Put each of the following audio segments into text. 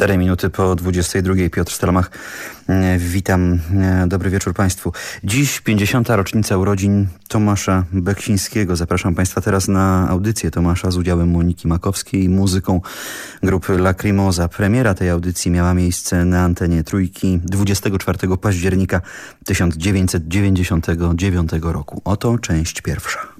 4 minuty po 22. Piotr Stelmach. E, witam. E, dobry wieczór Państwu. Dziś 50. rocznica urodzin Tomasza Beksińskiego. Zapraszam Państwa teraz na audycję Tomasza z udziałem Moniki Makowskiej i muzyką grupy Lacrimosa. Premiera tej audycji miała miejsce na antenie Trójki 24 października 1999 roku. Oto część pierwsza.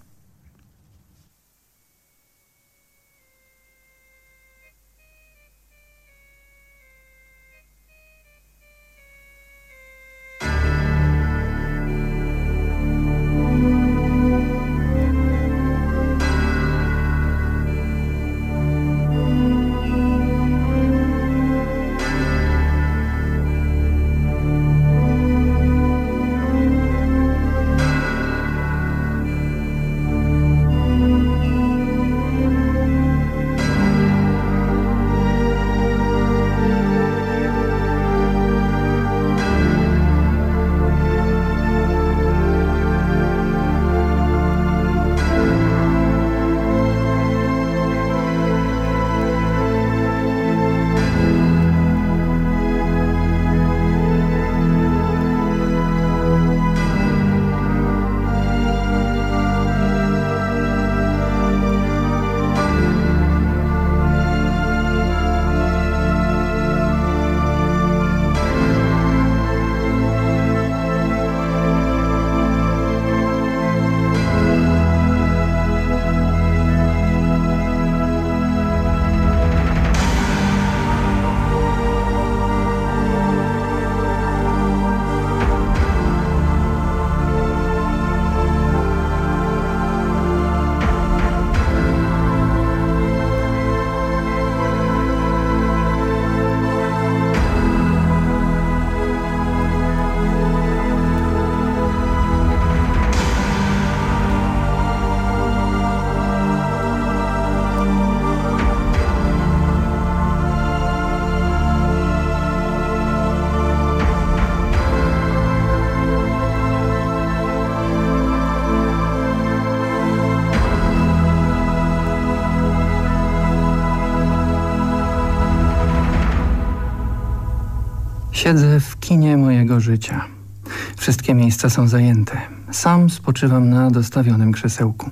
Sam spoczywam na dostawionym krzesełku.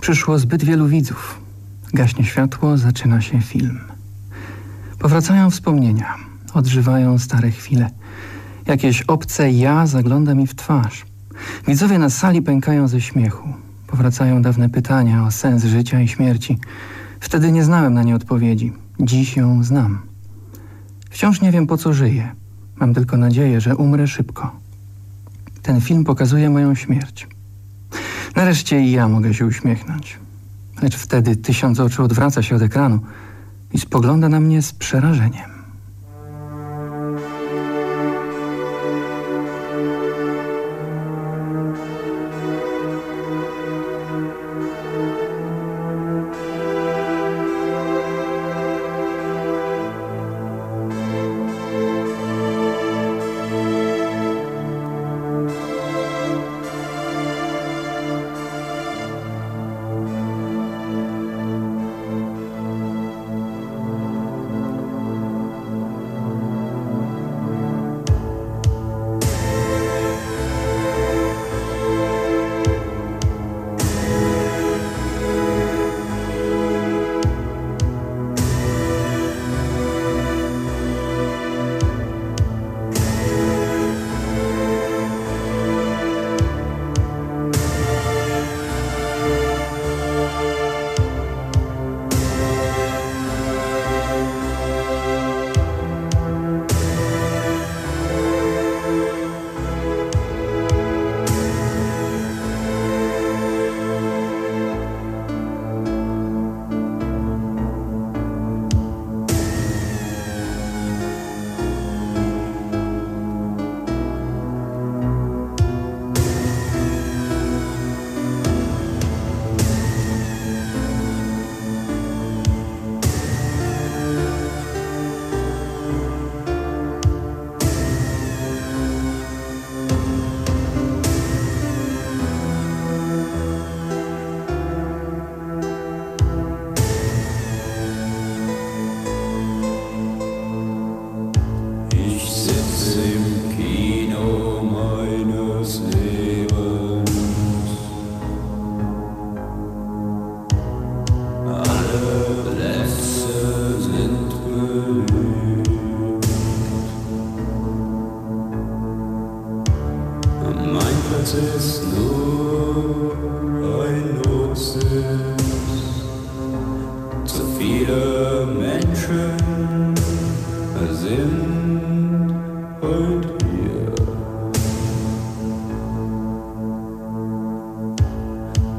Przyszło zbyt wielu widzów. Gaśnie światło, zaczyna się film. Powracają wspomnienia, odżywają stare chwile. Jakieś obce ja zagląda mi w twarz. Widzowie na sali pękają ze śmiechu. Powracają dawne pytania o sens życia i śmierci. Wtedy nie znałem na nie odpowiedzi. Dziś ją znam. Wciąż nie wiem, po co żyję. Mam tylko nadzieję, że umrę szybko. Ten film pokazuje moją śmierć. Nareszcie i ja mogę się uśmiechnąć. Lecz wtedy tysiąc oczu odwraca się od ekranu i spogląda na mnie z przerażeniem.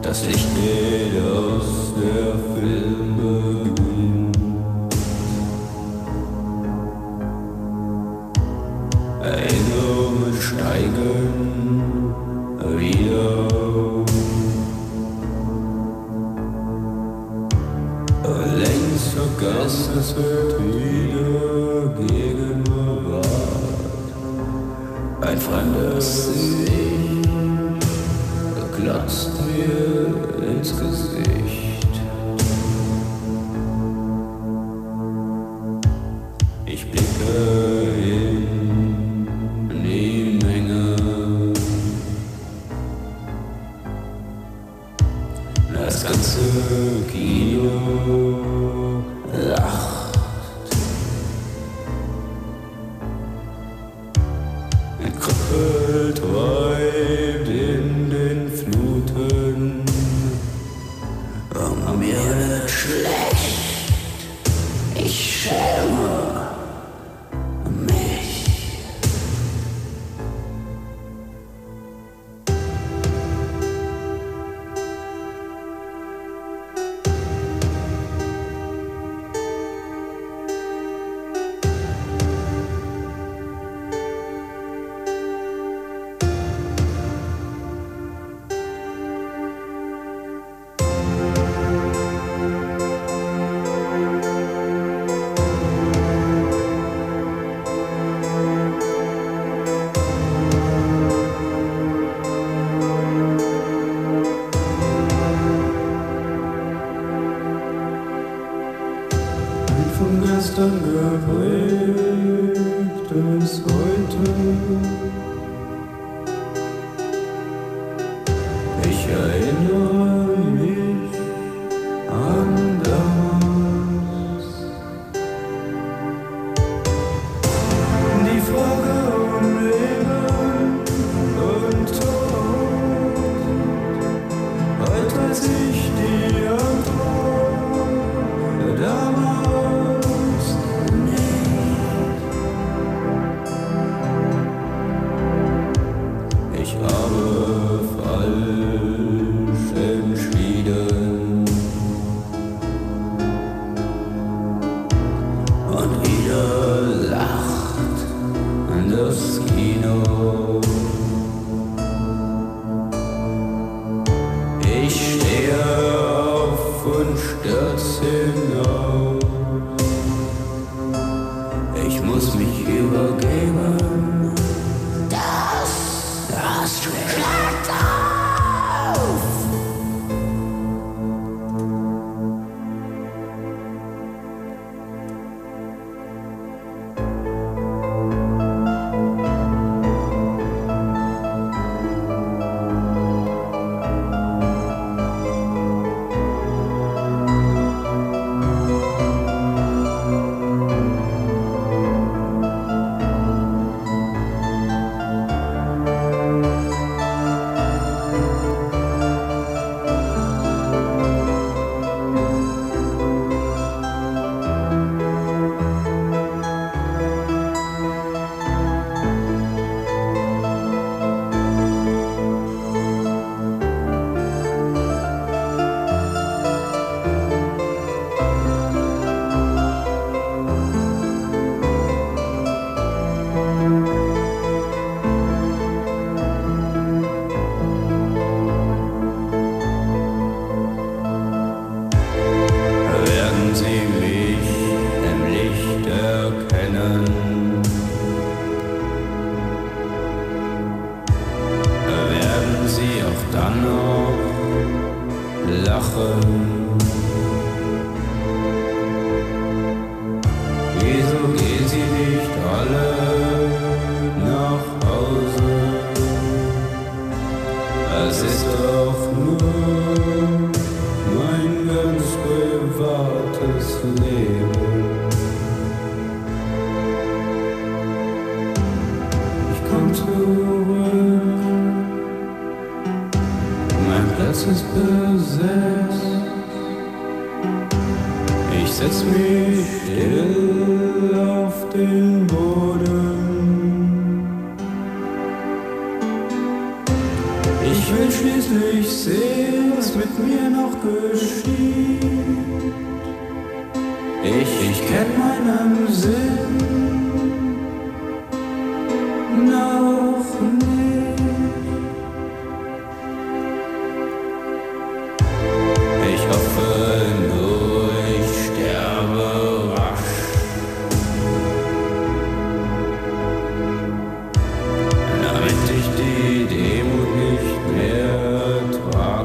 das Licht.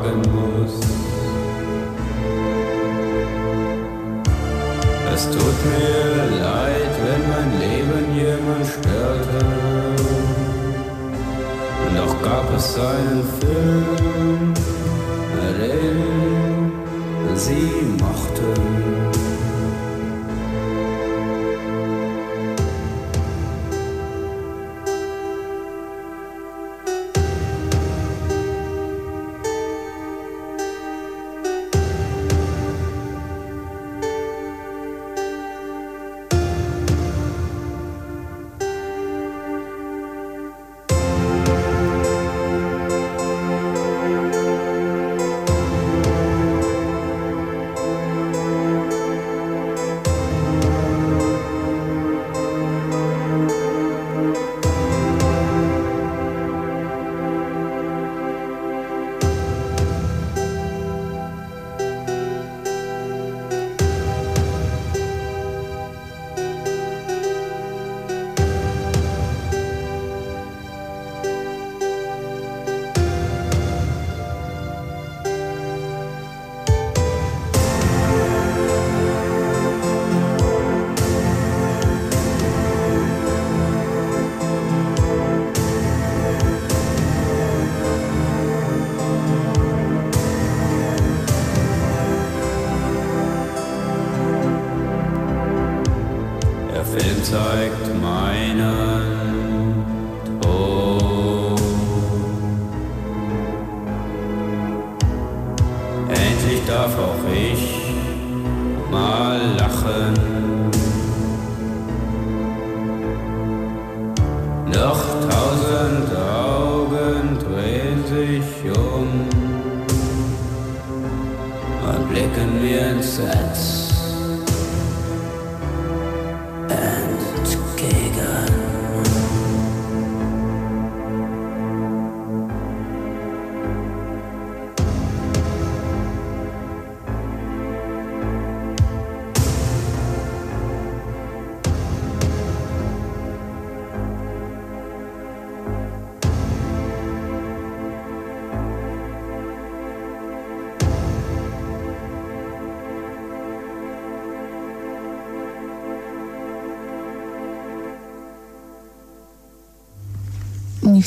sagen muss. Es tut mir leid, wenn mein Leben jemand störte. Doch gab es einen Film, den sie mochten.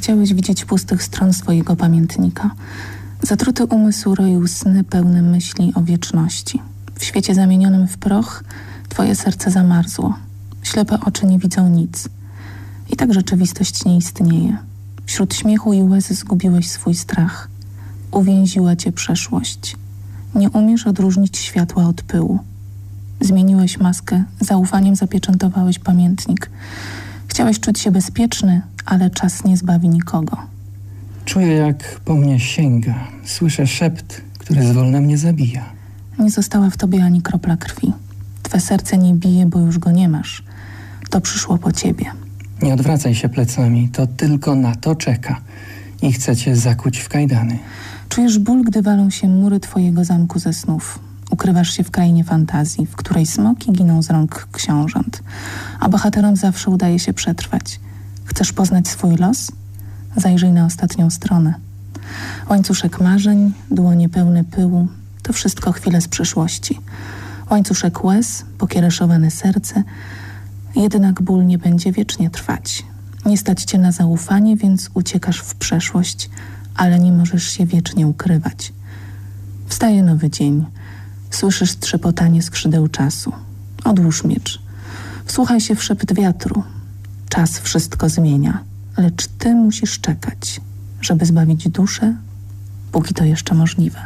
Chciałeś widzieć pustych stron swojego pamiętnika. Zatruty umysł roił sny pełne myśli o wieczności. W świecie zamienionym w proch twoje serce zamarzło. Ślepe oczy nie widzą nic. I tak rzeczywistość nie istnieje. Wśród śmiechu i łez zgubiłeś swój strach. Uwięziła cię przeszłość. Nie umiesz odróżnić światła od pyłu. Zmieniłeś maskę, zaufaniem zapieczętowałeś pamiętnik. Chciałeś czuć się bezpieczny, ale czas nie zbawi nikogo. Czuję, jak po mnie sięga. Słyszę szept, który zwolna mnie zabija. Nie została w tobie ani kropla krwi. Twe serce nie bije, bo już go nie masz. To przyszło po ciebie. Nie odwracaj się plecami, to tylko na to czeka. I chce cię zakuć w kajdany. Czujesz ból, gdy walą się mury twojego zamku ze snów. Ukrywasz się w krainie fantazji, w której smoki giną z rąk książąt, a bohaterom zawsze udaje się przetrwać. Chcesz poznać swój los? Zajrzyj na ostatnią stronę. Łańcuszek marzeń, dłonie pełne pyłu, to wszystko chwile z przyszłości. Łańcuszek łez, pokiereszowane serce, jednak ból nie będzie wiecznie trwać. Nie stać cię na zaufanie, więc uciekasz w przeszłość, ale nie możesz się wiecznie ukrywać. Wstaje nowy dzień. Słyszysz trzepotanie skrzydeł czasu. Odłóż miecz. Wsłuchaj się w szept wiatru. Czas wszystko zmienia, lecz ty musisz czekać, żeby zbawić duszę póki to jeszcze możliwe.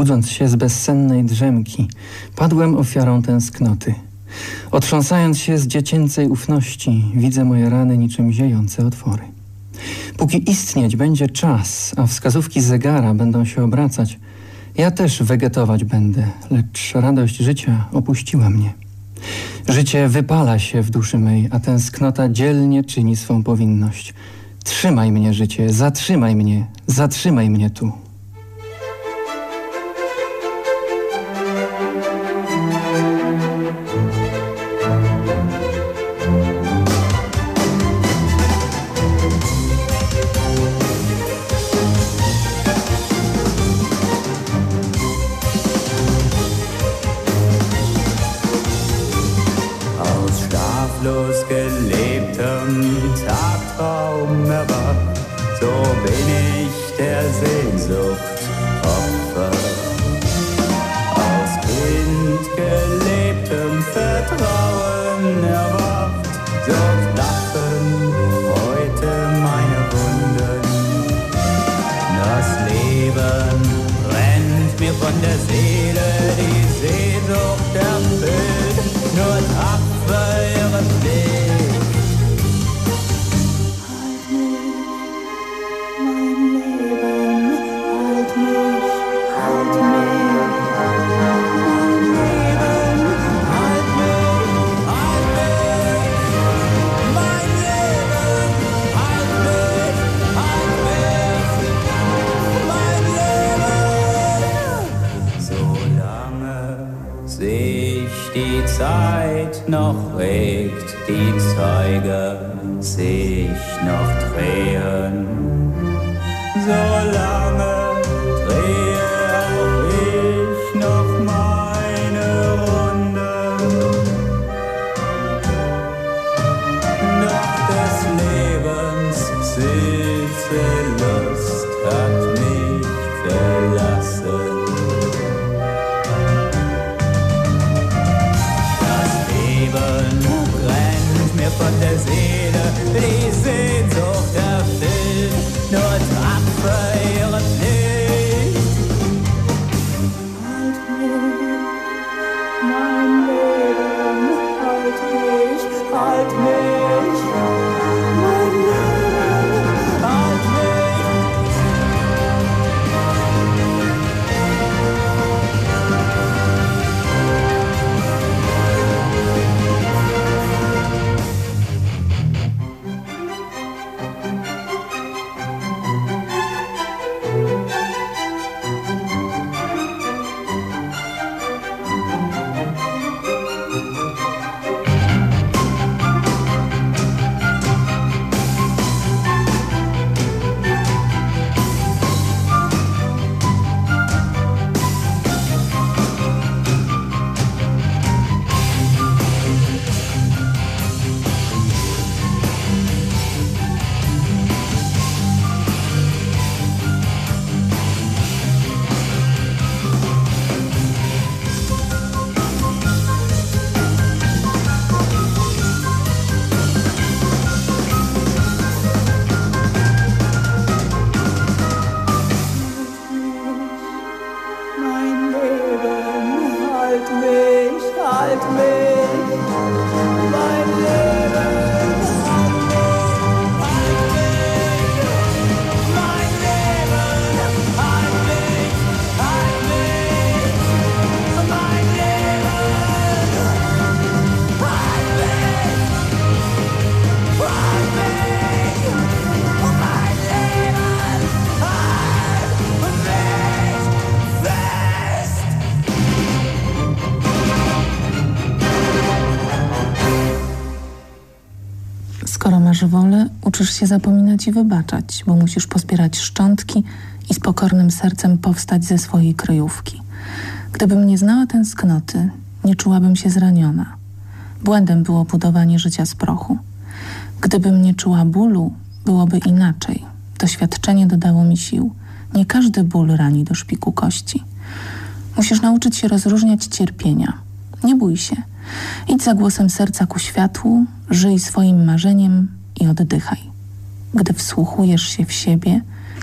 Budząc się z bezsennej drzemki, padłem ofiarą tęsknoty. Otrząsając się z dziecięcej ufności, widzę moje rany niczym ziejące otwory. Póki istnieć będzie czas, a wskazówki zegara będą się obracać, ja też wegetować będę, lecz radość życia opuściła mnie. Życie wypala się w duszy mej, a tęsknota dzielnie czyni swą powinność. Trzymaj mnie, życie, zatrzymaj mnie, zatrzymaj mnie tu. Uczysz się zapominać i wybaczać, bo musisz pozbierać szczątki i z pokornym sercem powstać ze swojej kryjówki. Gdybym nie znała tęsknoty, nie czułabym się zraniona. Błędem było budowanie życia z prochu. Gdybym nie czuła bólu, byłoby inaczej. Doświadczenie dodało mi sił. Nie każdy ból rani do szpiku kości. Musisz nauczyć się rozróżniać cierpienia. Nie bój się. Idź za głosem serca ku światłu, żyj swoim marzeniem, i oddychaj. Gdy wsłuchujesz się w siebie,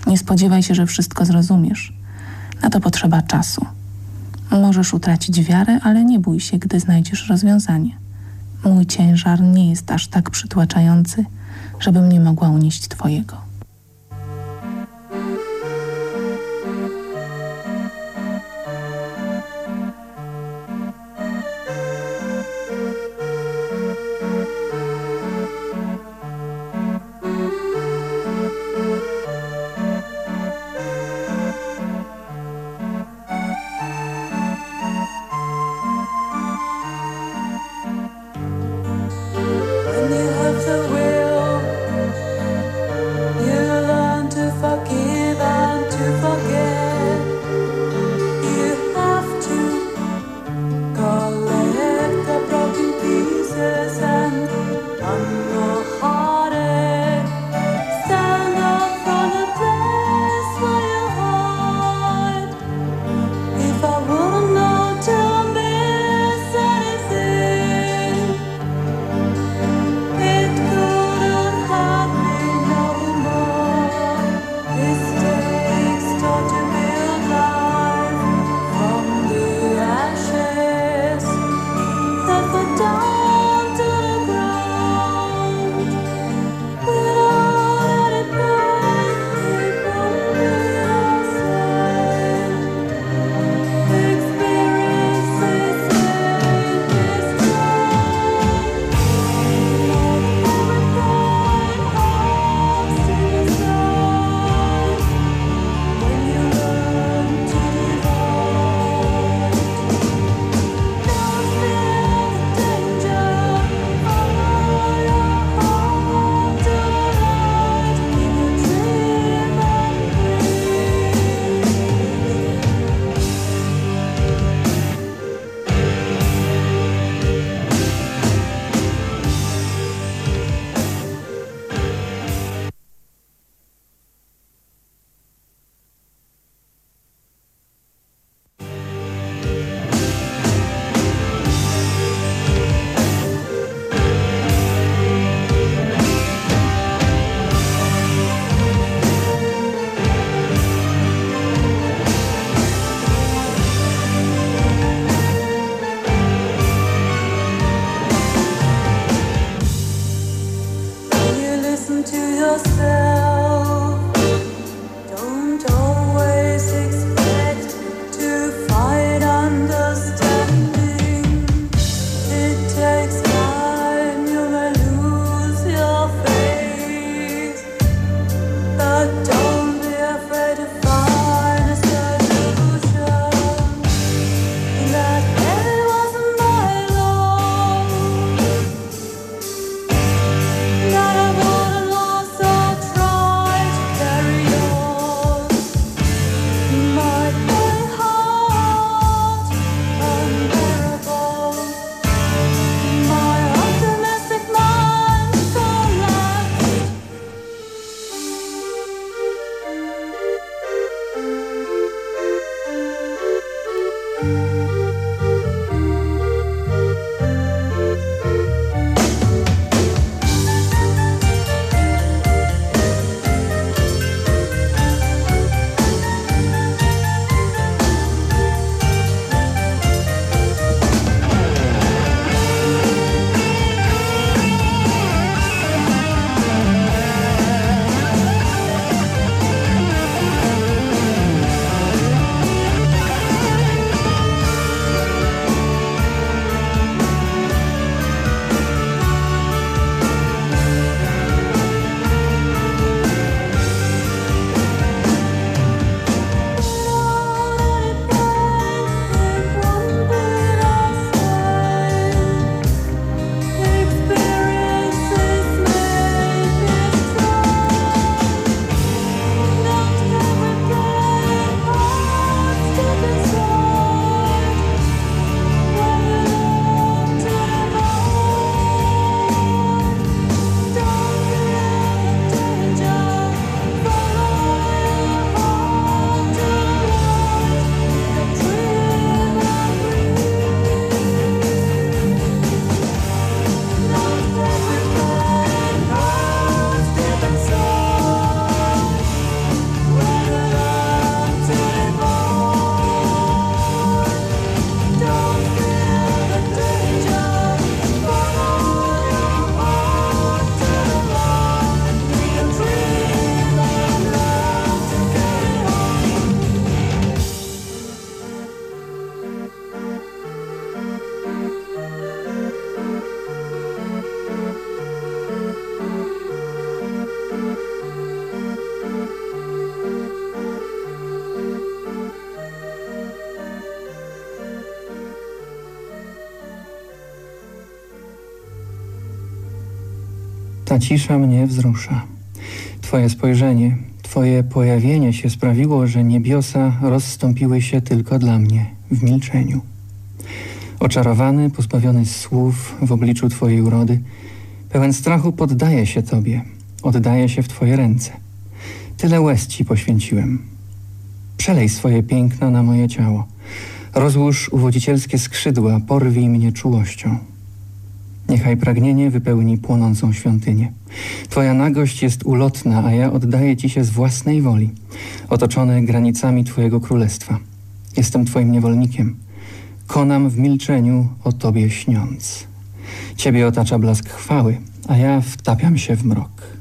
nie spodziewaj się, że wszystko zrozumiesz. Na to potrzeba czasu. Możesz utracić wiarę, ale nie bój się, gdy znajdziesz rozwiązanie. Mój ciężar nie jest aż tak przytłaczający, żebym nie mogła unieść twojego. Ta cisza mnie wzrusza. Twoje spojrzenie, Twoje pojawienie się sprawiło, że niebiosa rozstąpiły się tylko dla mnie w milczeniu. Oczarowany, pozbawiony słów w obliczu Twojej urody, pełen strachu poddaję się Tobie, oddaję się w Twoje ręce. Tyle łez Ci poświęciłem. Przelej swoje piękno na moje ciało. Rozłóż uwodzicielskie skrzydła, porwij mnie czułością. Niechaj pragnienie wypełni płonącą świątynię. Twoja nagość jest ulotna, a ja oddaję Ci się z własnej woli, otoczony granicami Twojego królestwa. Jestem Twoim niewolnikiem. Konam w milczeniu o Tobie śniąc. Ciebie otacza blask chwały, a ja wtapiam się w mrok.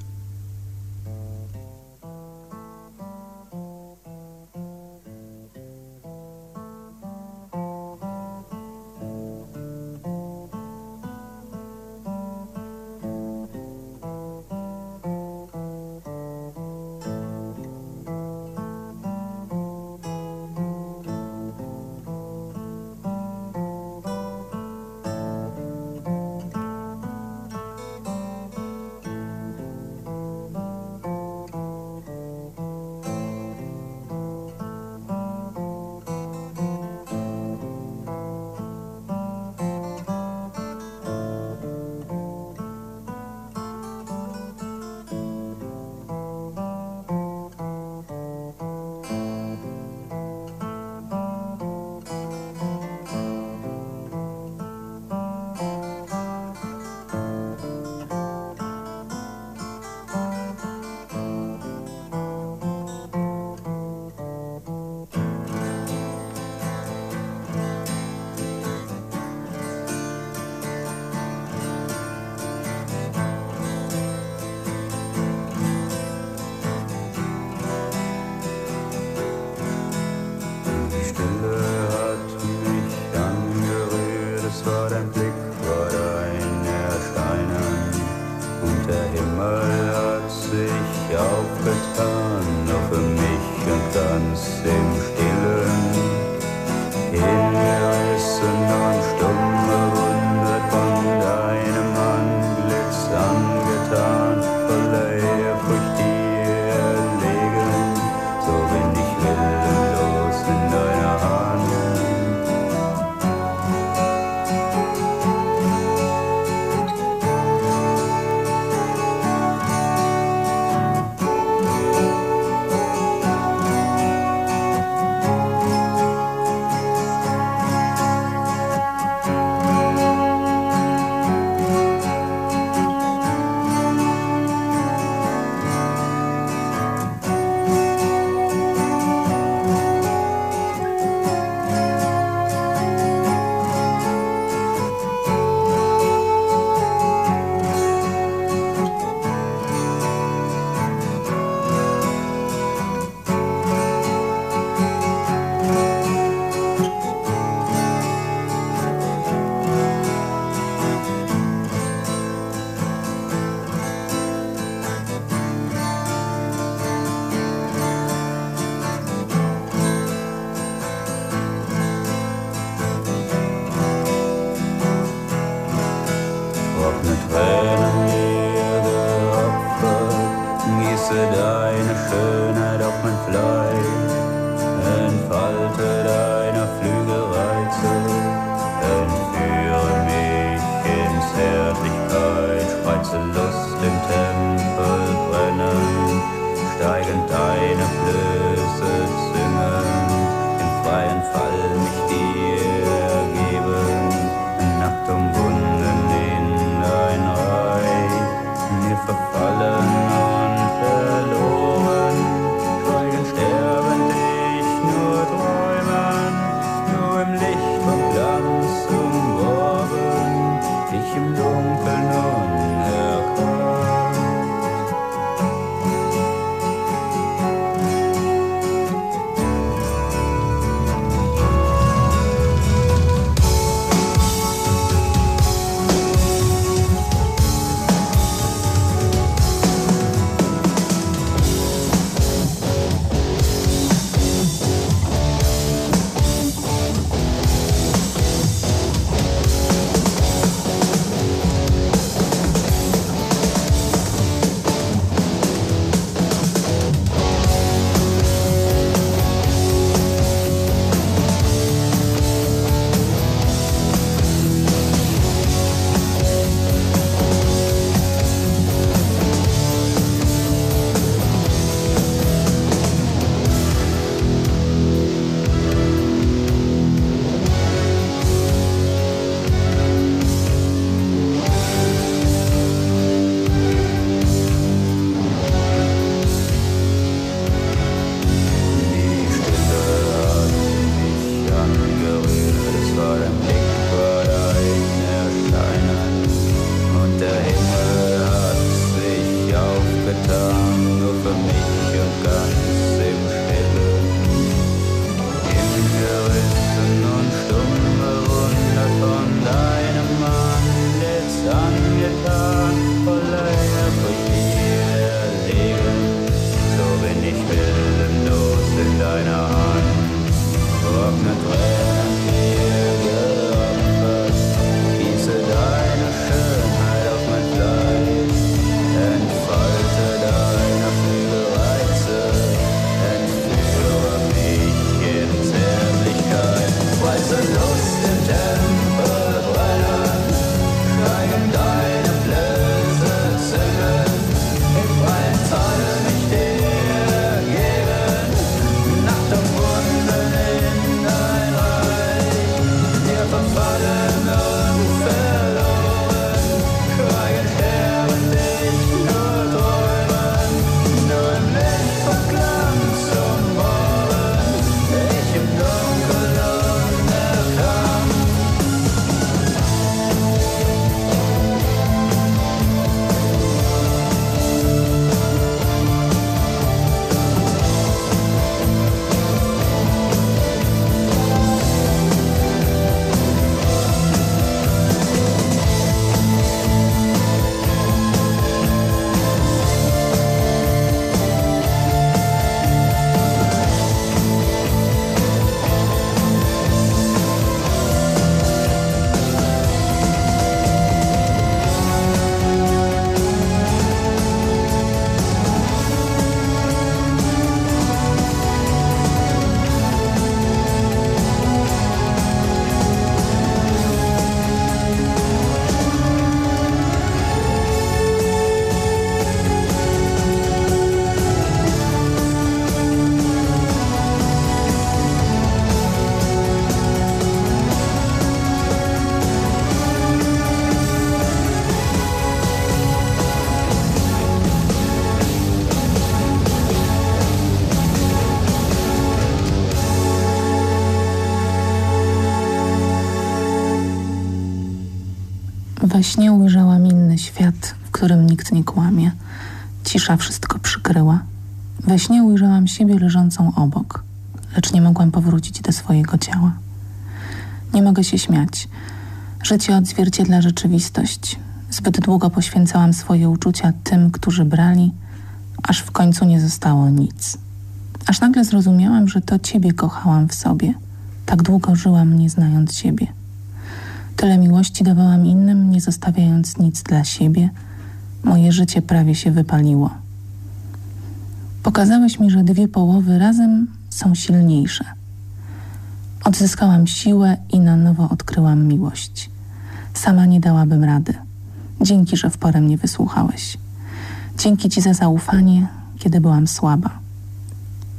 forever. We śnie ujrzałam inny świat, w którym nikt nie kłamie. Cisza wszystko przykryła. We śnie ujrzałam siebie leżącą obok, lecz nie mogłam powrócić do swojego ciała. Nie mogę się śmiać. Życie odzwierciedla rzeczywistość. Zbyt długo poświęcałam swoje uczucia tym, którzy brali, aż w końcu nie zostało nic. Aż nagle zrozumiałam, że to ciebie kochałam w sobie. Tak długo żyłam, nie znając siebie. Tyle miłości dawałam innym, nie zostawiając nic dla siebie. Moje życie prawie się wypaliło. Pokazałeś mi, że dwie połowy razem są silniejsze. Odzyskałam siłę i na nowo odkryłam miłość. Sama nie dałabym rady. Dzięki, że w porę mnie wysłuchałeś. Dzięki Ci za zaufanie, kiedy byłam słaba.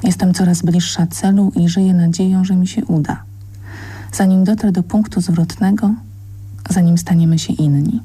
Jestem coraz bliższa celu i żyję nadzieją, że mi się uda. Zanim dotrę do punktu zwrotnego, zanim staniemy się inni.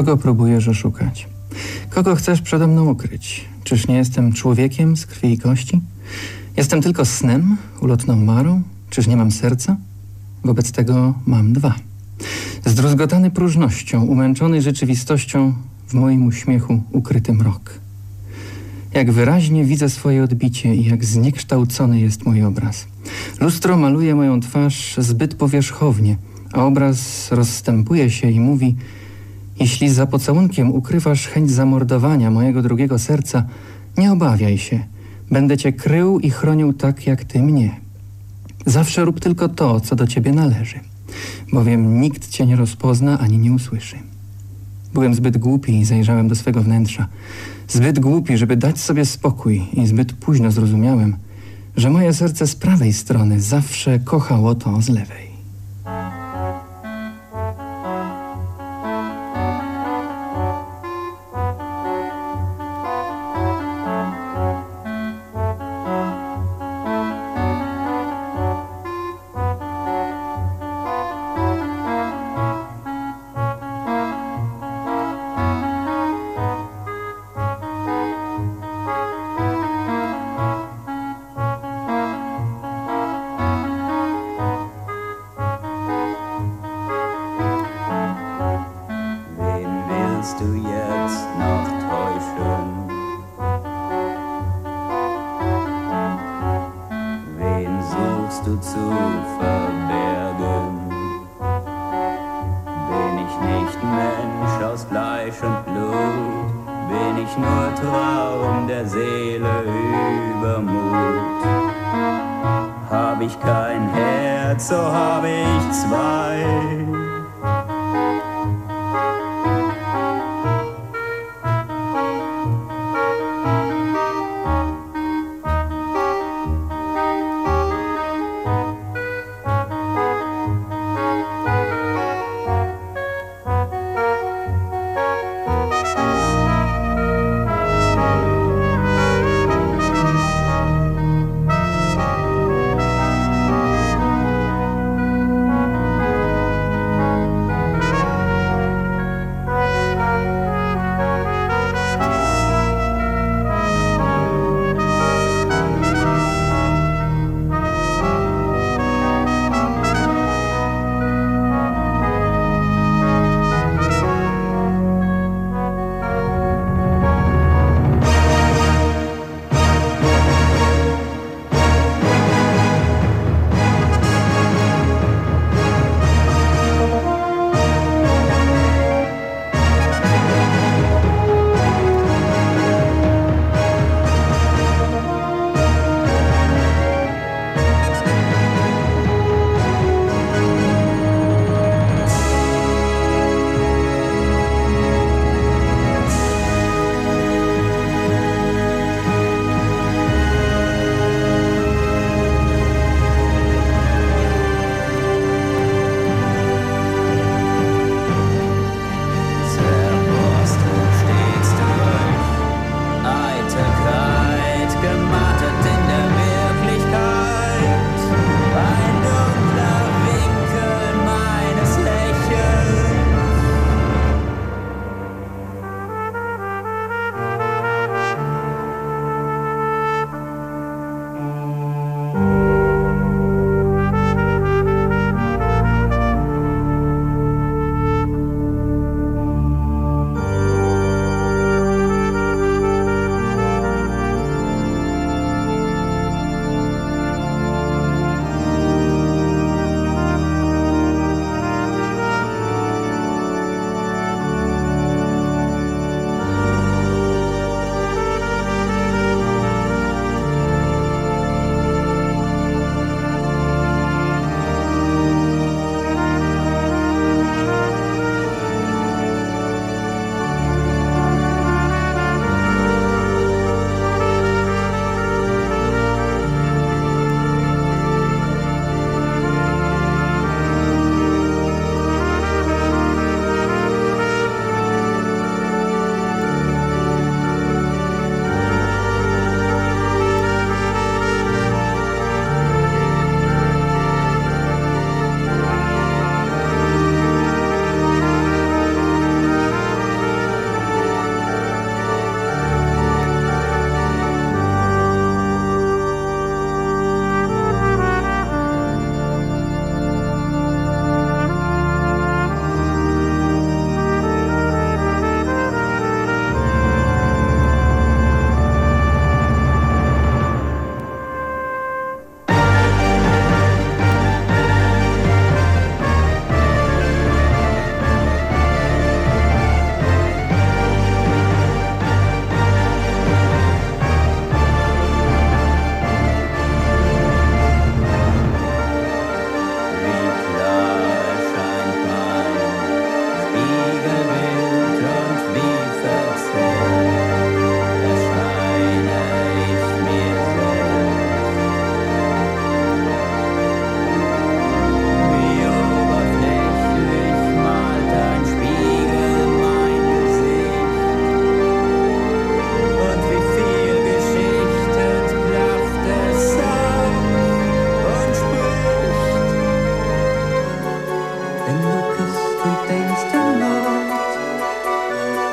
Kogo próbujesz oszukać? Kogo chcesz przede mną ukryć? Czyż nie jestem człowiekiem z krwi i kości? Jestem tylko snem, ulotną marą? Czyż nie mam serca? Wobec tego mam dwa. Zdruzgotany próżnością, umęczony rzeczywistością, w moim uśmiechu ukryty mrok. Jak wyraźnie widzę swoje odbicie i jak zniekształcony jest mój obraz. Lustro maluje moją twarz zbyt powierzchownie, a obraz rozstępuje się i mówi jeśli za pocałunkiem ukrywasz chęć zamordowania mojego drugiego serca, nie obawiaj się. Będę cię krył i chronił tak, jak ty mnie. Zawsze rób tylko to, co do ciebie należy, bowiem nikt cię nie rozpozna ani nie usłyszy. Byłem zbyt głupi i zajrzałem do swego wnętrza. Zbyt głupi, żeby dać sobie spokój i zbyt późno zrozumiałem, że moje serce z prawej strony zawsze kochało to z lewej.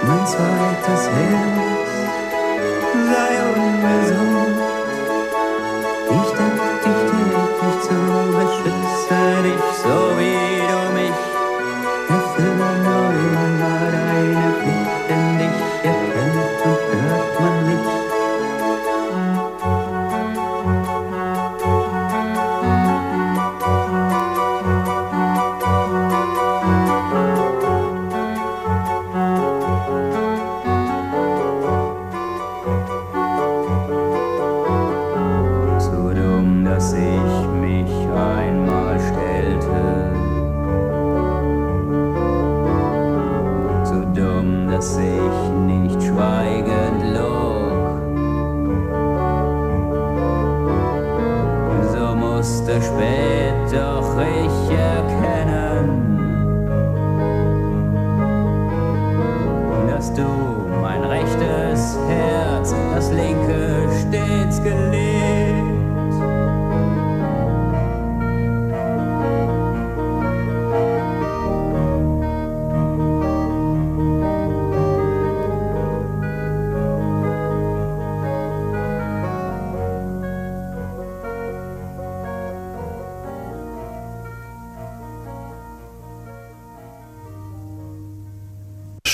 mein zweites Herz sei ungesund.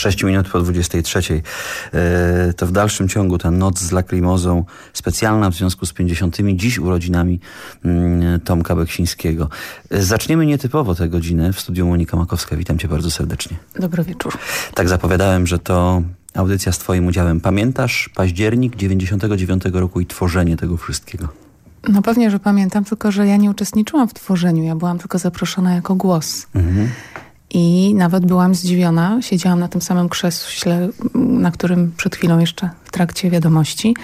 6 minut po 23. E, to w dalszym ciągu ta noc z lakrimozą specjalna w związku z 50. dziś urodzinami mm, Tomka Beksińskiego. E, zaczniemy nietypowo tę godzinę w studiu Monika Makowska. Witam cię bardzo serdecznie. Dobry wieczór. Tak zapowiadałem, że to audycja z twoim udziałem. Pamiętasz październik 99 roku i tworzenie tego wszystkiego? No pewnie, że pamiętam, tylko że ja nie uczestniczyłam w tworzeniu. Ja byłam tylko zaproszona jako głos. Mhm. I nawet byłam zdziwiona. Siedziałam na tym samym krześle, na którym przed chwilą jeszcze w trakcie wiadomości,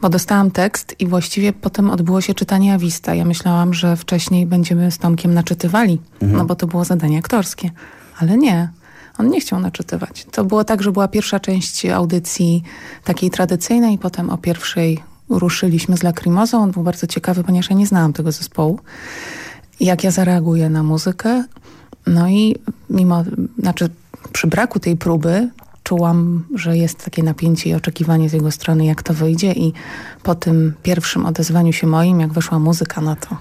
bo dostałam tekst i właściwie potem odbyło się czytanie awista. Ja myślałam, że wcześniej będziemy z Tomkiem naczytywali, no bo to było zadanie aktorskie. Ale nie. On nie chciał naczytywać. To było tak, że była pierwsza część audycji takiej tradycyjnej, potem o pierwszej ruszyliśmy z Lakrimozą. On był bardzo ciekawy, ponieważ ja nie znałam tego zespołu. Jak ja zareaguję na muzykę. No i mimo, znaczy przy braku tej próby czułam, że jest takie napięcie i oczekiwanie z jego strony, jak to wyjdzie i po tym pierwszym odezwaniu się moim, jak weszła muzyka, no to,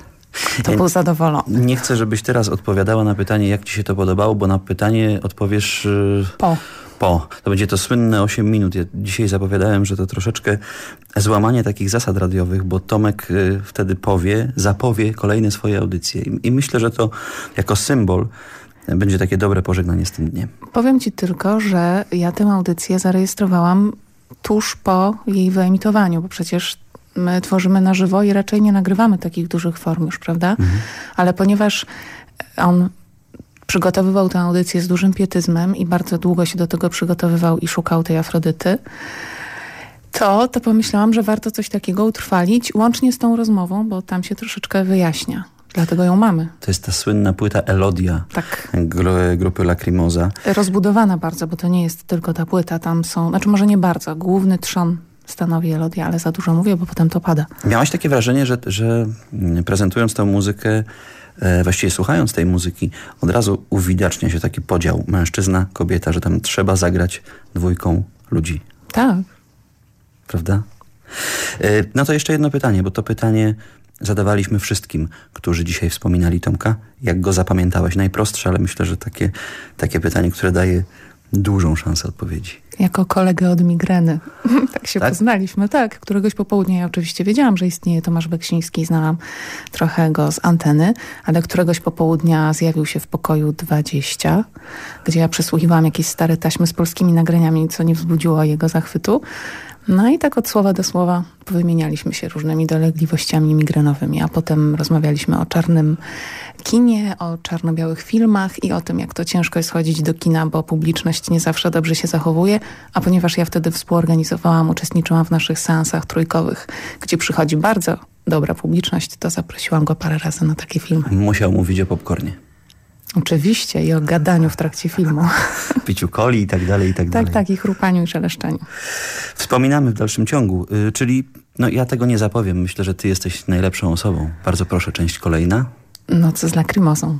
to Ja- był zadowolony. Nie chcę, żebyś teraz odpowiadała na pytanie, jak ci się to podobało, bo na pytanie odpowiesz y, Po. Po. To będzie to słynne 8 minut. Ja dzisiaj zapowiadałem, że to troszeczkę złamanie takich zasad radiowych, bo Tomek y, wtedy powie, zapowie kolejne swoje audycje. I, I myślę, że to jako symbol y, będzie takie dobre pożegnanie z tym dniem. Powiem ci tylko, że ja tę audycję zarejestrowałam tuż po jej wyemitowaniu, bo przecież my tworzymy na żywo i raczej nie nagrywamy takich dużych form już, prawda? Ale ponieważ on przygotowywał tę audycję z dużym pietyzmem i bardzo długo się do tego przygotowywał i szukał tej Afrodyty, to, to pomyślałam, że warto coś takiego utrwalić, łącznie z tą rozmową, bo tam się troszeczkę wyjaśnia. Dlatego ją mamy. To jest ta słynna płyta Elodia Tak gru- grupy Lacrimosa. rozbudowana bardzo, bo to nie jest tylko ta płyta. Tam są, znaczy może nie bardzo, główny trzon stanowi Elodia, ale za dużo mówię, bo potem to pada. Miałaś takie wrażenie, że, że mm, prezentując tę muzykę, właściwie słuchając tej muzyki, od razu uwidacznia się taki podział mężczyzna, kobieta, że tam trzeba zagrać dwójką ludzi, Tak. prawda? E, No to jeszcze jedno pytanie, bo to pytanie zadawaliśmy wszystkim, którzy dzisiaj wspominali Tomka. Jak go zapamiętałeś? Najprostsze, ale myślę, że takie, takie pytanie, które daje dużą szansę odpowiedzi. Jako kolegę od migreny. tak się Tak? poznaliśmy. Tak, któregoś popołudnia ja oczywiście wiedziałam, że istnieje Tomasz Beksiński. Znałam trochę go z anteny, ale któregoś popołudnia zjawił się w pokoju 20, gdzie ja przesłuchiwałam jakieś stare taśmy z polskimi nagraniami, co nie wzbudziło jego zachwytu. No i tak od słowa do słowa wymienialiśmy się różnymi dolegliwościami migrenowymi, a potem rozmawialiśmy o czarnym kinie, o czarno-białych filmach i o tym, jak to ciężko jest chodzić do kina, bo publiczność nie zawsze dobrze się zachowuje, a ponieważ ja wtedy współorganizowałam, uczestniczyłam w naszych seansach trójkowych, gdzie przychodzi bardzo dobra publiczność, to zaprosiłam go parę razy na takie filmy. Musiał mówić o popcornie, Oczywiście i o gadaniu w trakcie filmu. piciu coli i tak dalej, i tak dalej. tak, tak, i chrupaniu i szeleszczeniu. Wspominamy w dalszym ciągu, y, czyli no ja tego nie zapowiem. Myślę, że ty jesteś najlepszą osobą. Bardzo proszę, część kolejna. Nocy z lakrymozą.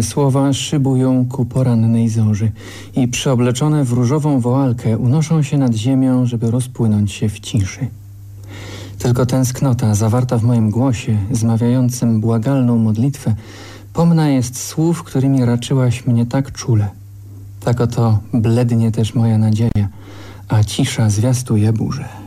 Moje słowa szybują ku porannej zorzy i przeobleczone w różową woalkę unoszą się nad ziemią, żeby rozpłynąć się w ciszy. Tylko tęsknota zawarta w moim głosie, zmawiającym błagalną modlitwę, pomna jest słów, którymi raczyłaś mnie tak czule. Tak oto blednie też moja nadzieja, a cisza zwiastuje burzę.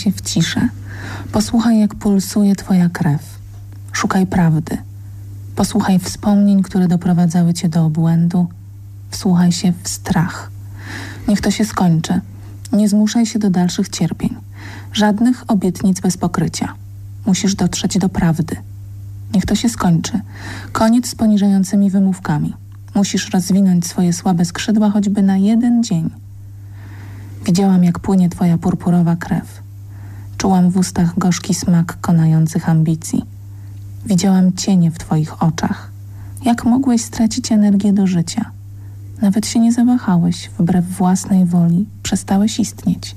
Się w ciszę. Posłuchaj, jak pulsuje twoja krew. Szukaj prawdy. Posłuchaj wspomnień, które doprowadzały cię do obłędu. Wsłuchaj się w strach. Niech to się skończy. Nie zmuszaj się do dalszych cierpień. Żadnych obietnic bez pokrycia. Musisz dotrzeć do prawdy. Niech to się skończy. Koniec z poniżającymi wymówkami. Musisz rozwinąć swoje słabe skrzydła choćby na jeden dzień. Widziałam, jak płynie twoja purpurowa krew. Czułam w ustach gorzki smak konających ambicji. Widziałam cienie w twoich oczach. Jak mogłeś stracić energię do życia? Nawet się nie zawahałeś, wbrew własnej woli przestałeś istnieć.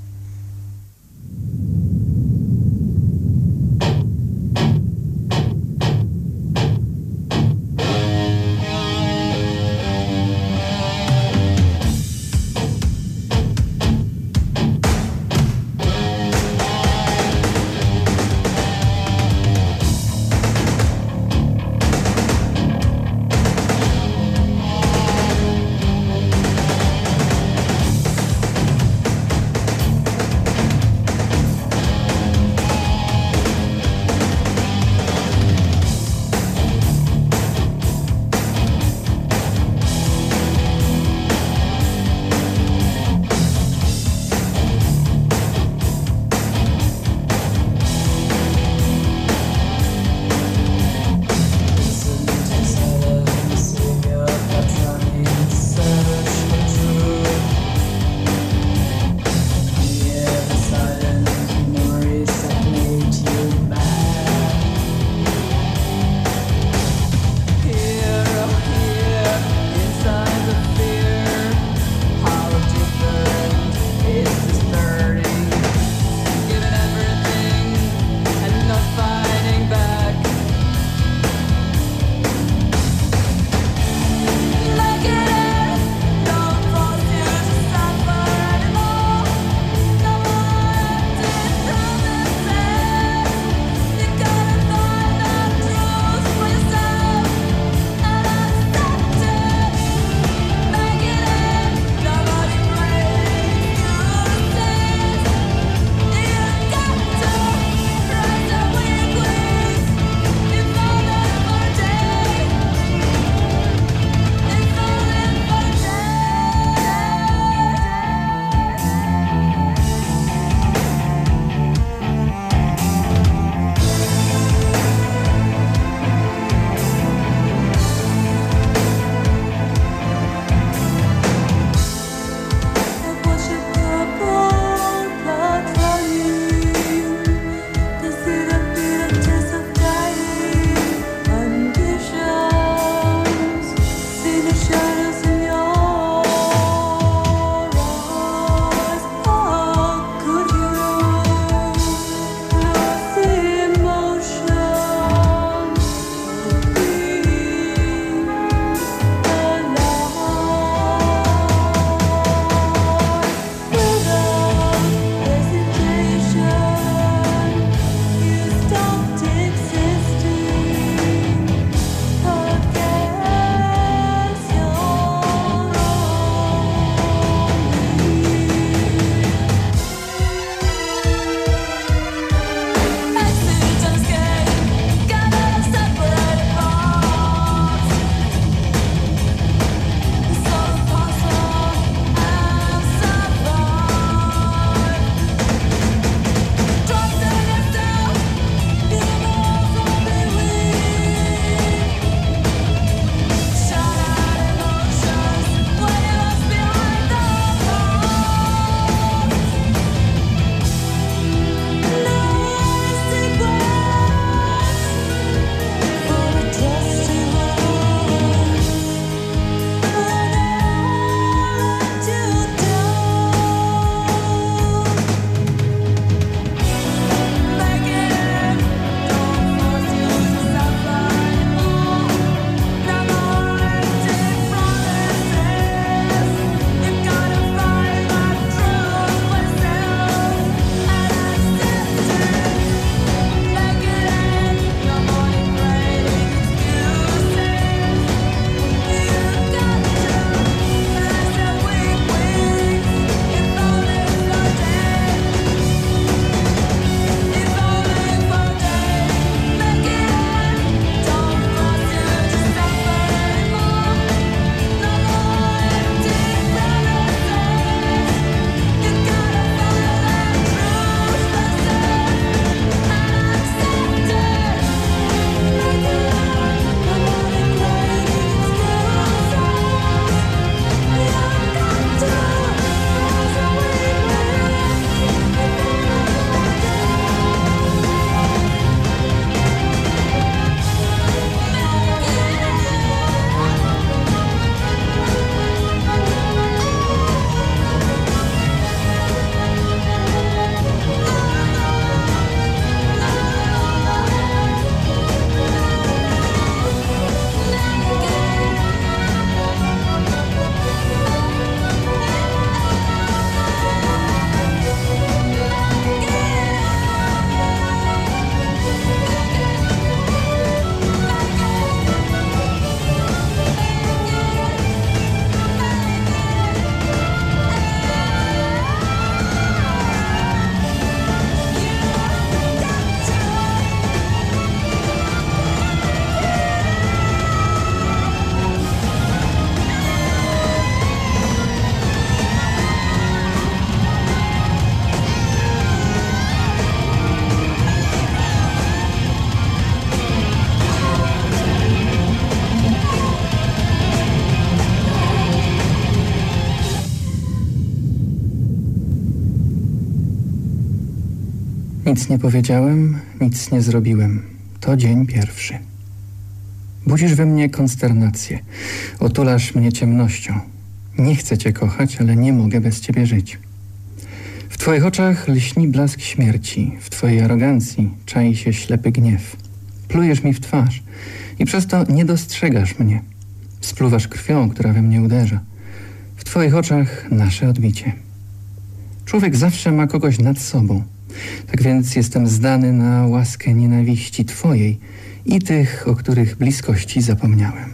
Nic nie powiedziałem, nic nie zrobiłem. To dzień pierwszy. Budzisz we mnie konsternację. Otulasz mnie ciemnością. Nie chcę cię kochać, ale nie mogę bez ciebie żyć. W twoich oczach lśni blask śmierci. W twojej arogancji czai się ślepy gniew. Plujesz mi w twarz i przez to nie dostrzegasz mnie. Spluwasz krwią, która we mnie uderza. W twoich oczach nasze odbicie. Człowiek zawsze ma kogoś nad sobą. Tak więc jestem zdany na łaskę nienawiści twojej i tych, o których bliskości zapomniałem.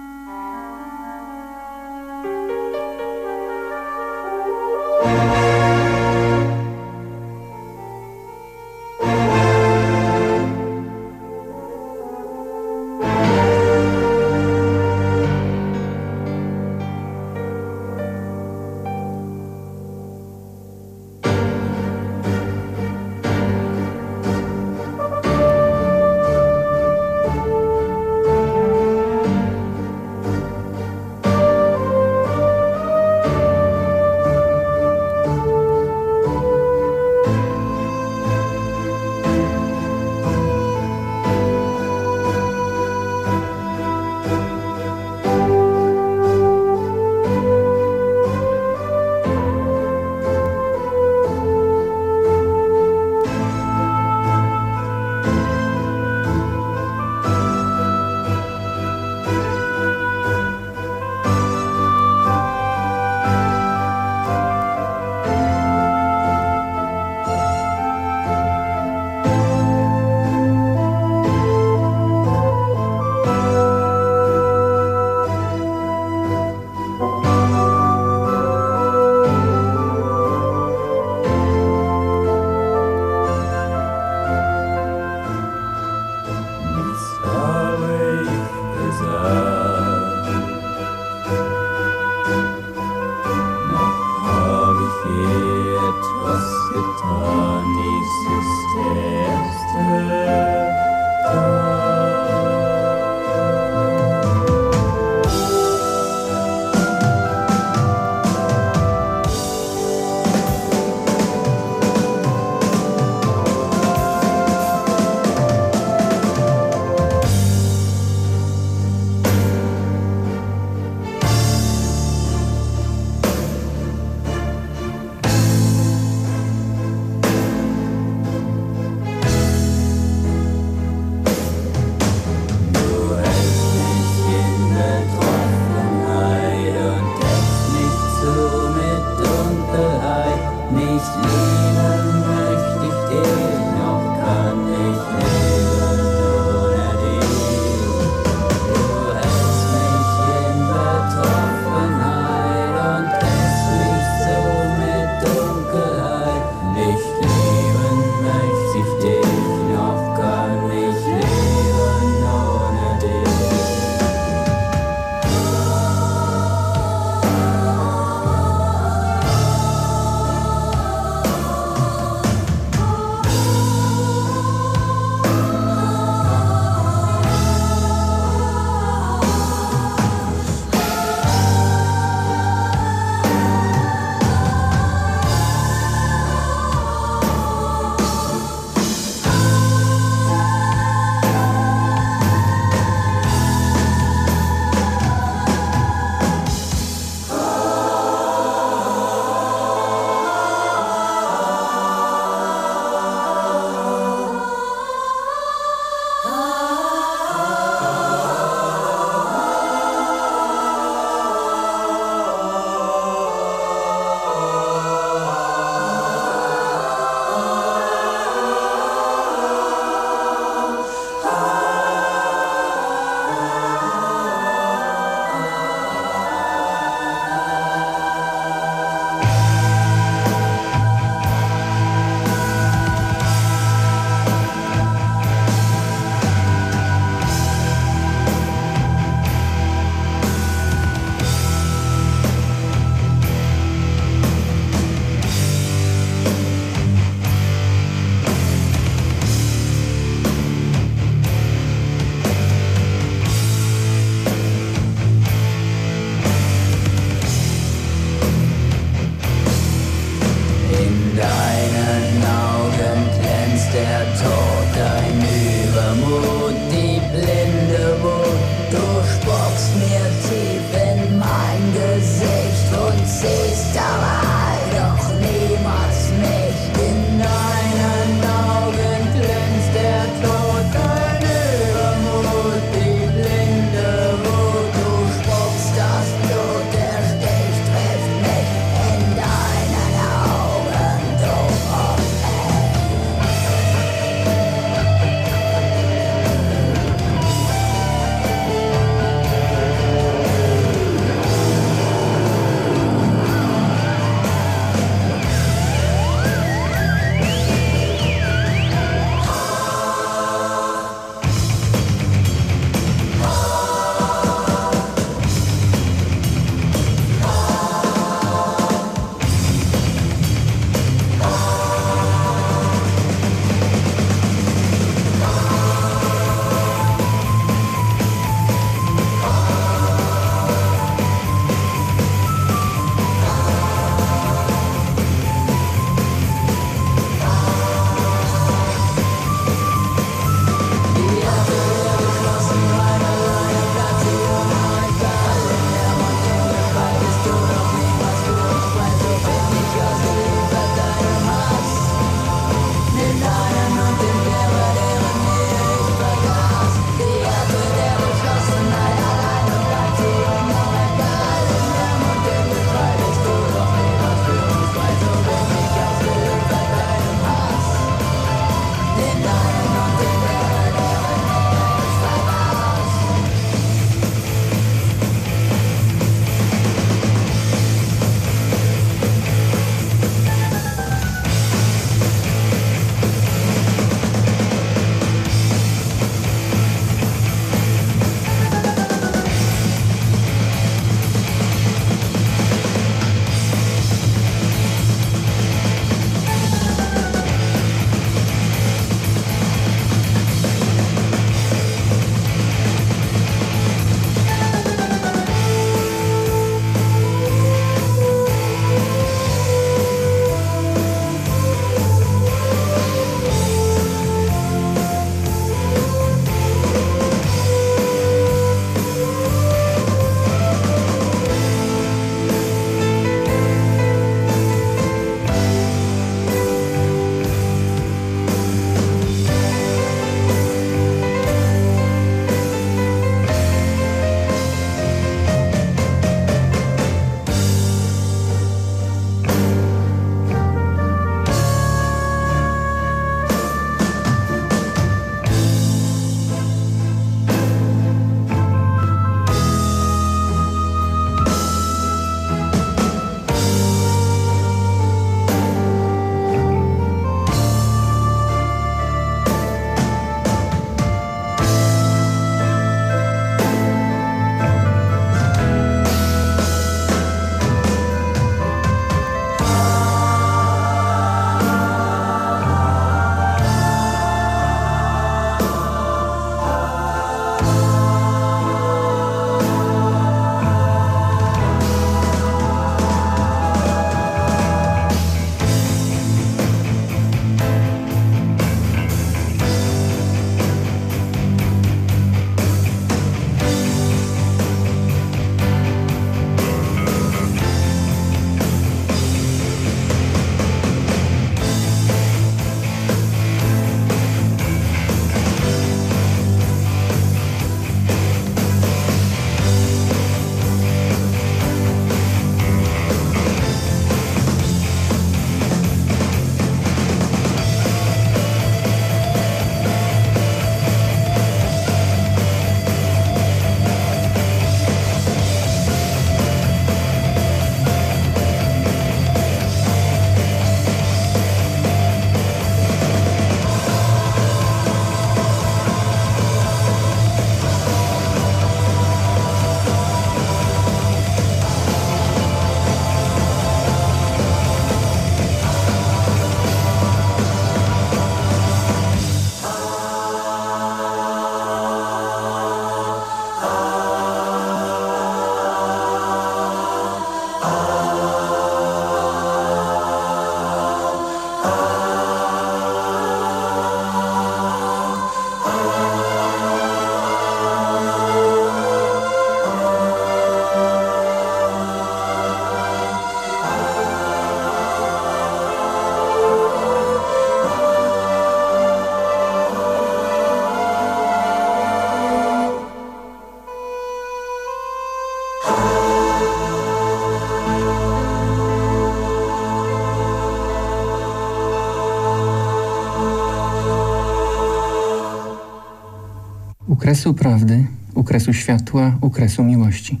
U kresu prawdy, u kresu światła, u kresu miłości.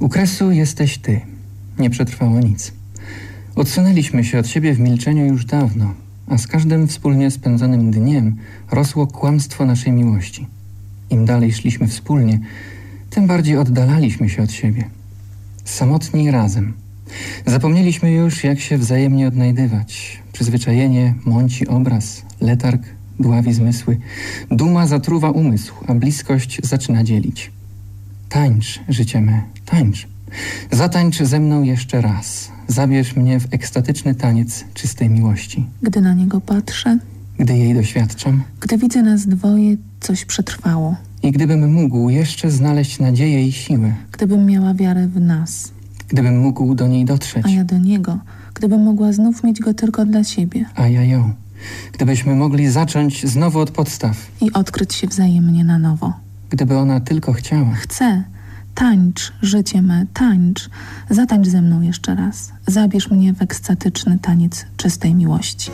U kresu jesteś ty. Nie przetrwało nic. Odsunęliśmy się od siebie w milczeniu już dawno, a z każdym wspólnie spędzonym dniem rosło kłamstwo naszej miłości. Im dalej szliśmy wspólnie, tym bardziej oddalaliśmy się od siebie. Samotni razem. Zapomnieliśmy już, jak się wzajemnie odnajdywać. Przyzwyczajenie mąci obraz, letarg dławi zmysły. Duma zatruwa umysł, a bliskość zaczyna dzielić. Tańcz, życie me, tańcz. Zatańcz ze mną jeszcze raz. Zabierz mnie w ekstatyczny taniec czystej miłości. Gdy na niego patrzę, Gdy jej doświadczam gdy widzę nas dwoje, coś przetrwało. i gdybym mógł jeszcze znaleźć nadzieję i siłę, Gdybym miała wiarę w nas, gdybym mógł do niej dotrzeć, a ja do niego, gdybym mogła znów mieć go tylko dla siebie a ja ją. Gdybyśmy mogli zacząć znowu od podstaw, i odkryć się wzajemnie na nowo. gdyby ona tylko chciała. Chcę. Tańcz, życie me, tańcz. Zatańcz ze mną jeszcze raz. Zabierz mnie w ekstatyczny taniec czystej miłości.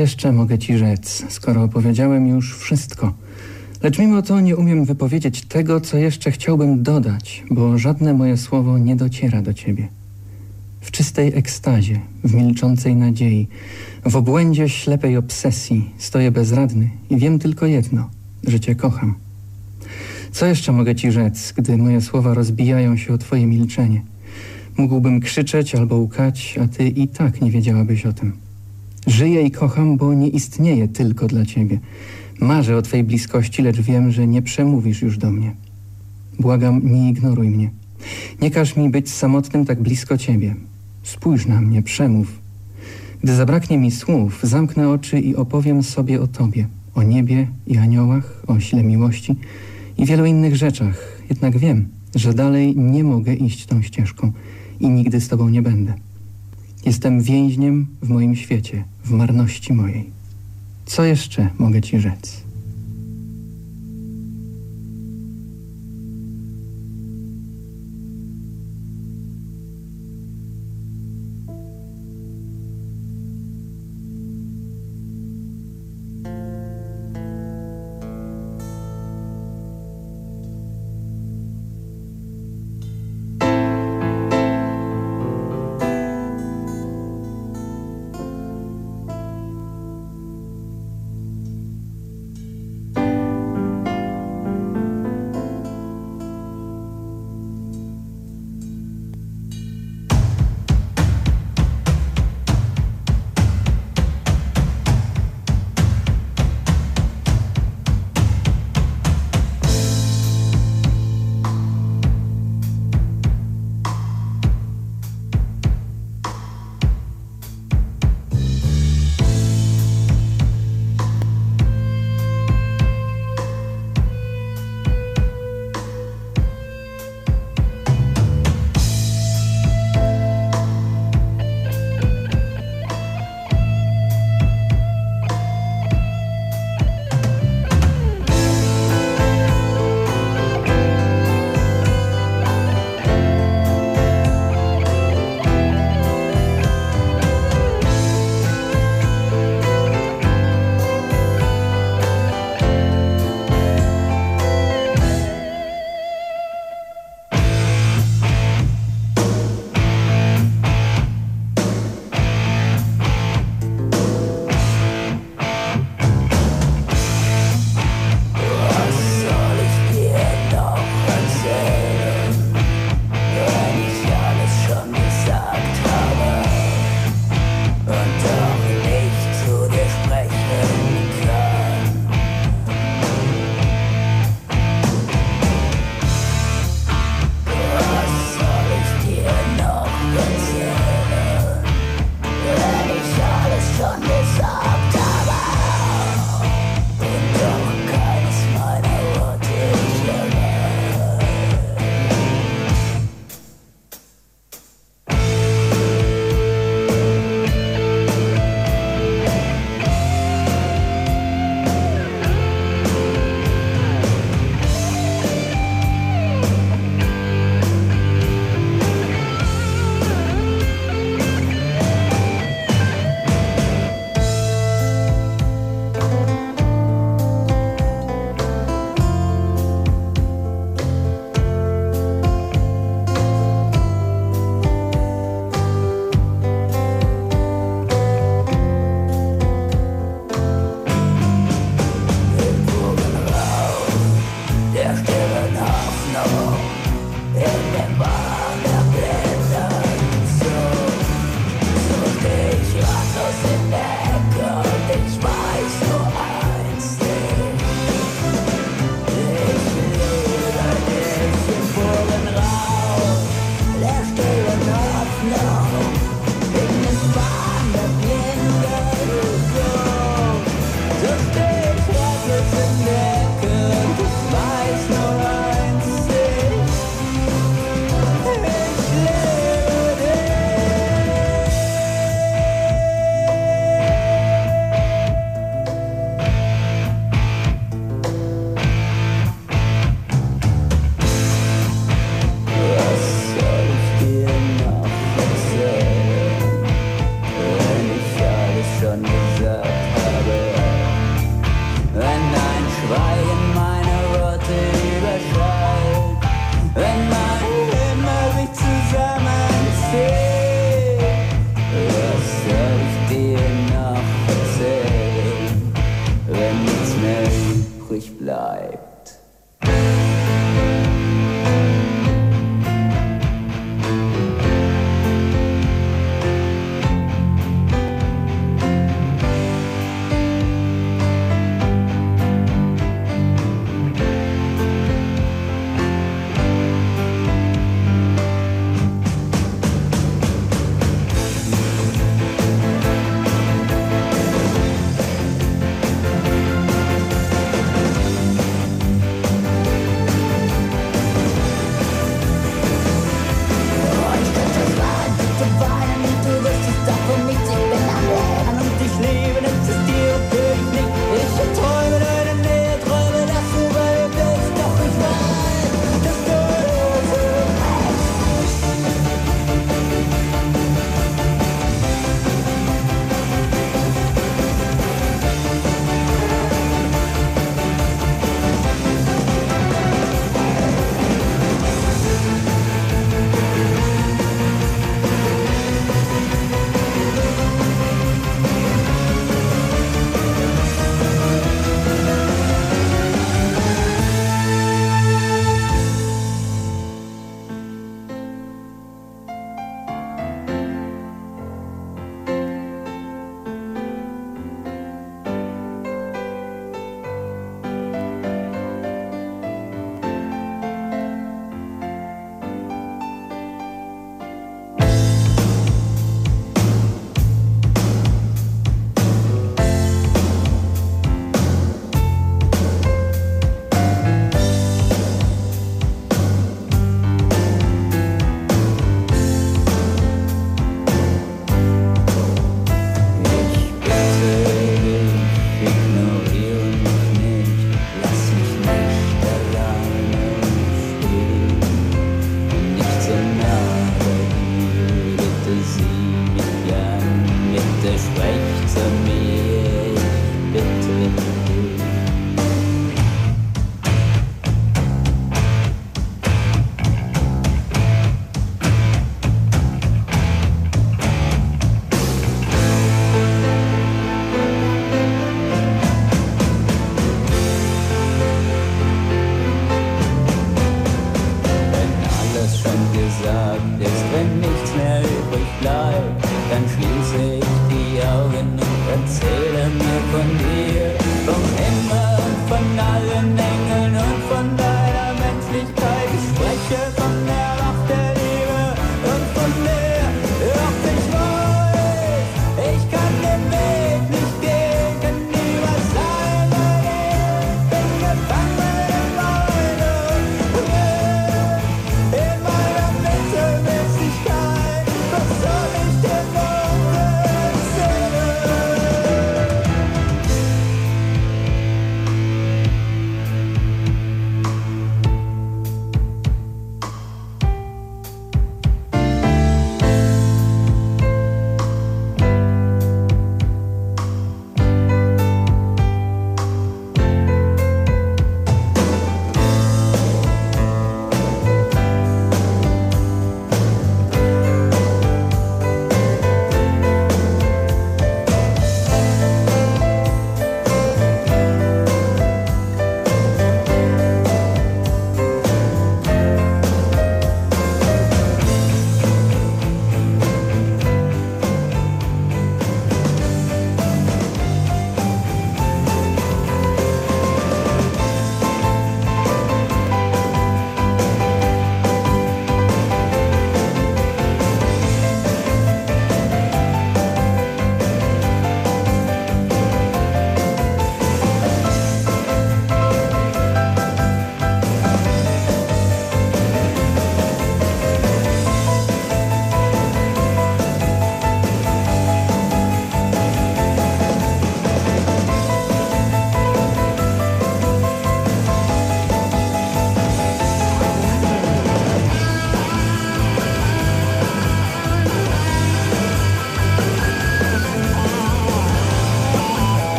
Jeszcze mogę ci rzec, skoro opowiedziałem już wszystko? Lecz mimo to nie umiem wypowiedzieć tego, co jeszcze chciałbym dodać, bo żadne moje słowo nie dociera do ciebie. W czystej ekstazie, w milczącej nadziei, w obłędzie ślepej obsesji stoję bezradny i wiem tylko jedno, że cię kocham. Co jeszcze mogę ci rzec, gdy moje słowa rozbijają się o twoje milczenie? Mógłbym krzyczeć albo łkać, a ty i tak nie wiedziałabyś o tym. Żyję i kocham, bo nie istnieję tylko dla ciebie. Marzę o twojej bliskości, lecz wiem, że nie przemówisz już do mnie. Błagam, nie ignoruj mnie. Nie każ mi być samotnym tak blisko ciebie. Spójrz na mnie, przemów. Gdy zabraknie mi słów, zamknę oczy i opowiem sobie o tobie, o niebie i aniołach, o sile miłości i wielu innych rzeczach. Jednak wiem, że dalej nie mogę iść tą ścieżką i nigdy z tobą nie będę. Jestem więźniem w moim świecie, w marności mojej. Co jeszcze mogę ci rzec?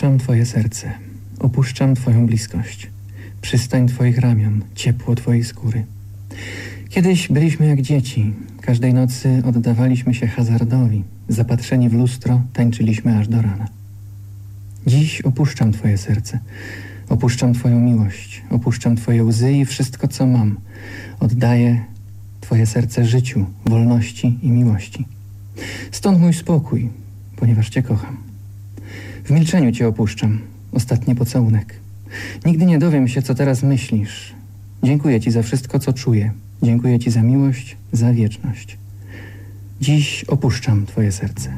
Opuszczam Twoje serce, opuszczam Twoją bliskość, przystań Twoich ramion, ciepło Twojej skóry. Kiedyś byliśmy jak dzieci. Każdej nocy oddawaliśmy się hazardowi. Zapatrzeni w lustro, tańczyliśmy aż do rana. Dziś opuszczam Twoje serce, opuszczam Twoją miłość, opuszczam Twoje łzy i wszystko, co mam. Oddaję Twoje serce życiu, wolności i miłości. Stąd mój spokój, ponieważ Cię kocham. W milczeniu Cię opuszczam, ostatni pocałunek. Nigdy nie dowiem się, co teraz myślisz. Dziękuję Ci za wszystko, co czuję. Dziękuję Ci za miłość, za wieczność. Dziś opuszczam Twoje serce.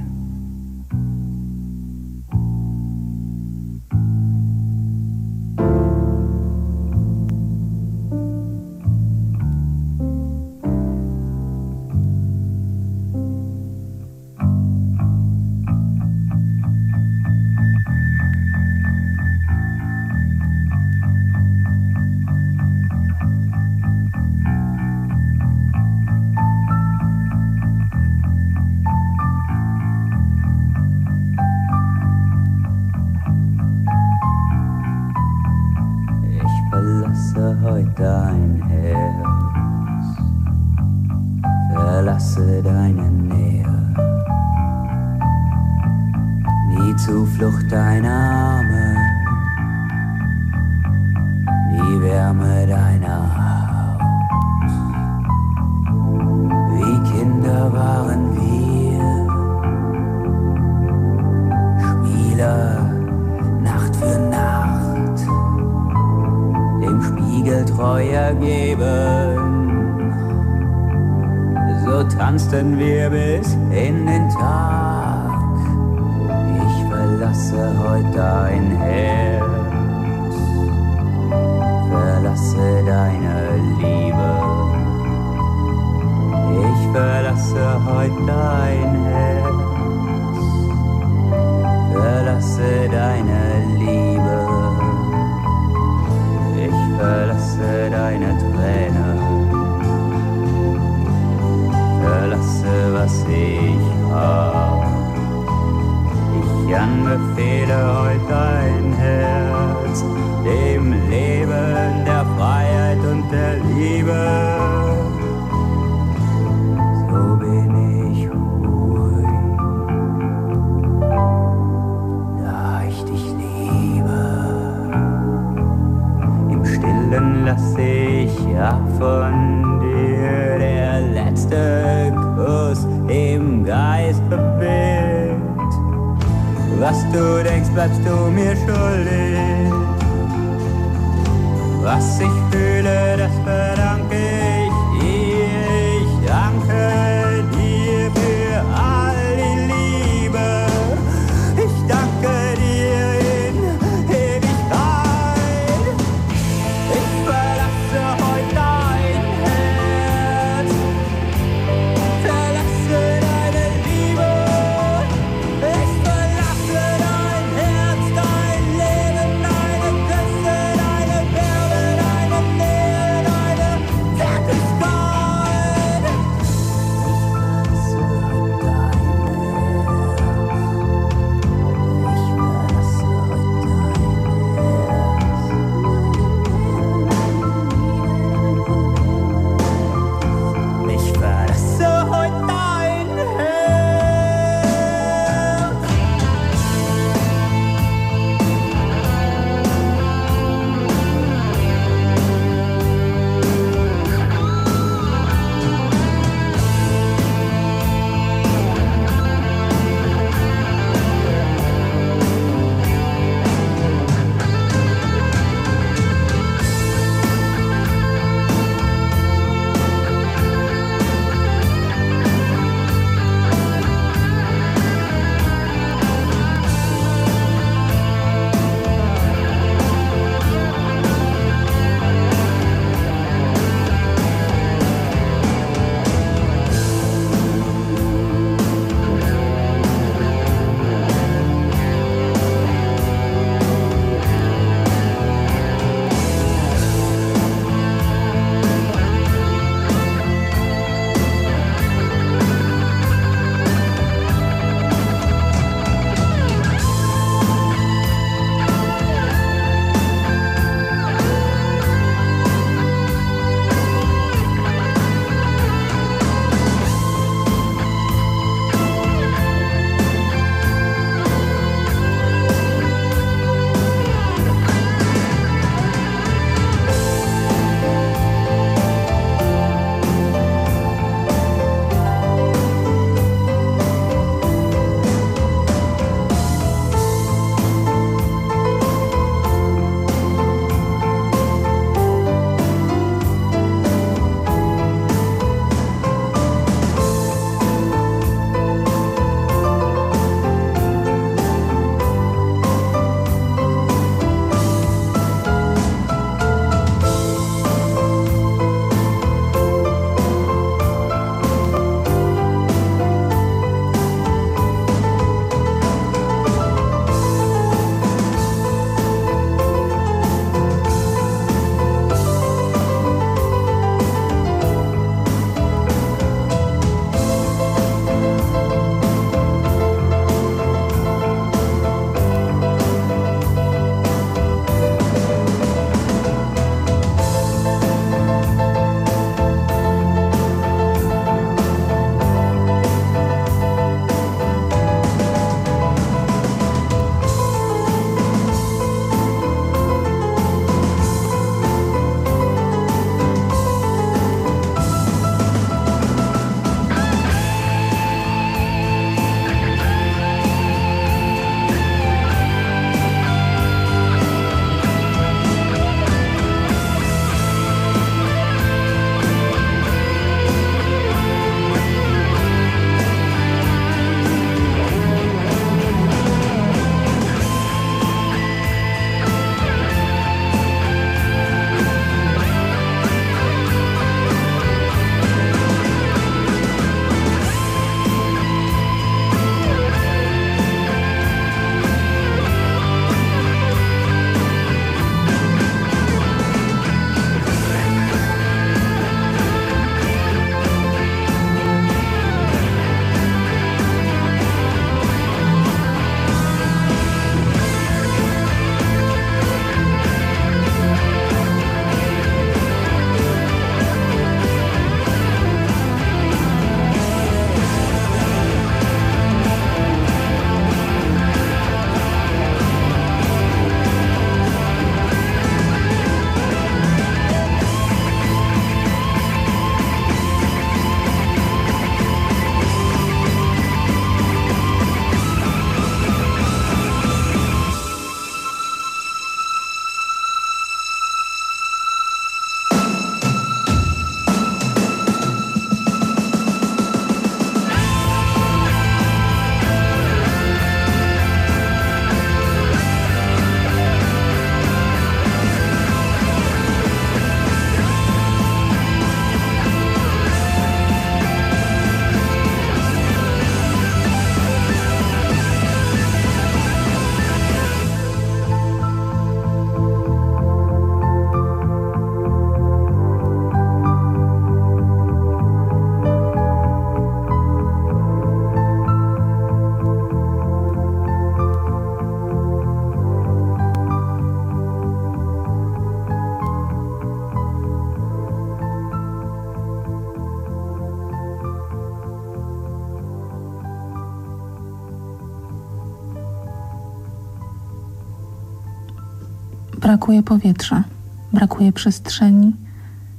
Brakuje powietrza, brakuje przestrzeni,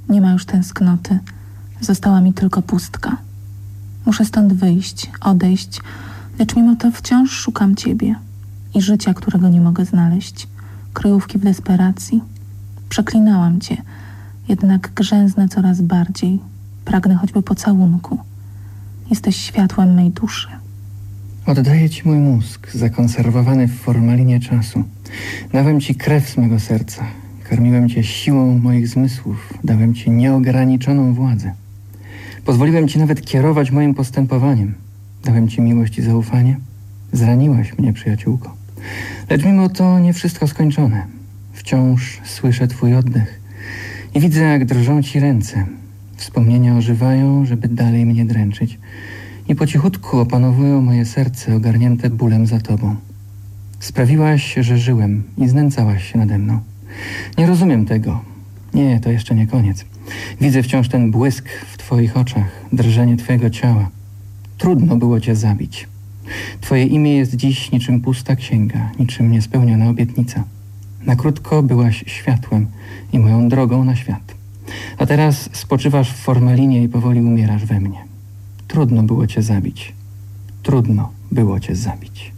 nie ma już tęsknoty. Została mi tylko pustka. Muszę stąd wyjść, odejść, lecz mimo to wciąż szukam ciebie i życia, którego nie mogę znaleźć, kryjówki w desperacji. Przeklinałam cię, jednak grzęznę coraz bardziej. Pragnę choćby pocałunku. Jesteś światłem mej duszy. Oddaję ci mój mózg, zakonserwowany w formalinie czasu. Dałem ci krew z mego serca. Karmiłem cię siłą moich zmysłów. Dałem ci nieograniczoną władzę. Pozwoliłem ci nawet kierować moim postępowaniem. Dałem ci miłość i zaufanie. Zraniłaś mnie, przyjaciółko. Lecz mimo to nie wszystko skończone. Wciąż słyszę twój oddech i widzę, jak drżą ci ręce. Wspomnienia ożywają, żeby dalej mnie dręczyć i po cichutku opanowują moje serce ogarnięte bólem za tobą. Sprawiłaś, że żyłem i znęcałaś się nade mną. Nie rozumiem tego. Nie, to jeszcze nie koniec. Widzę wciąż ten błysk w twoich oczach, drżenie twojego ciała. Trudno było cię zabić. Twoje imię jest dziś niczym pusta księga, niczym niespełniona obietnica. Na krótko byłaś światłem i moją drogą na świat. A teraz spoczywasz w formalinie i powoli umierasz we mnie. Trudno było cię zabić. Trudno było cię zabić.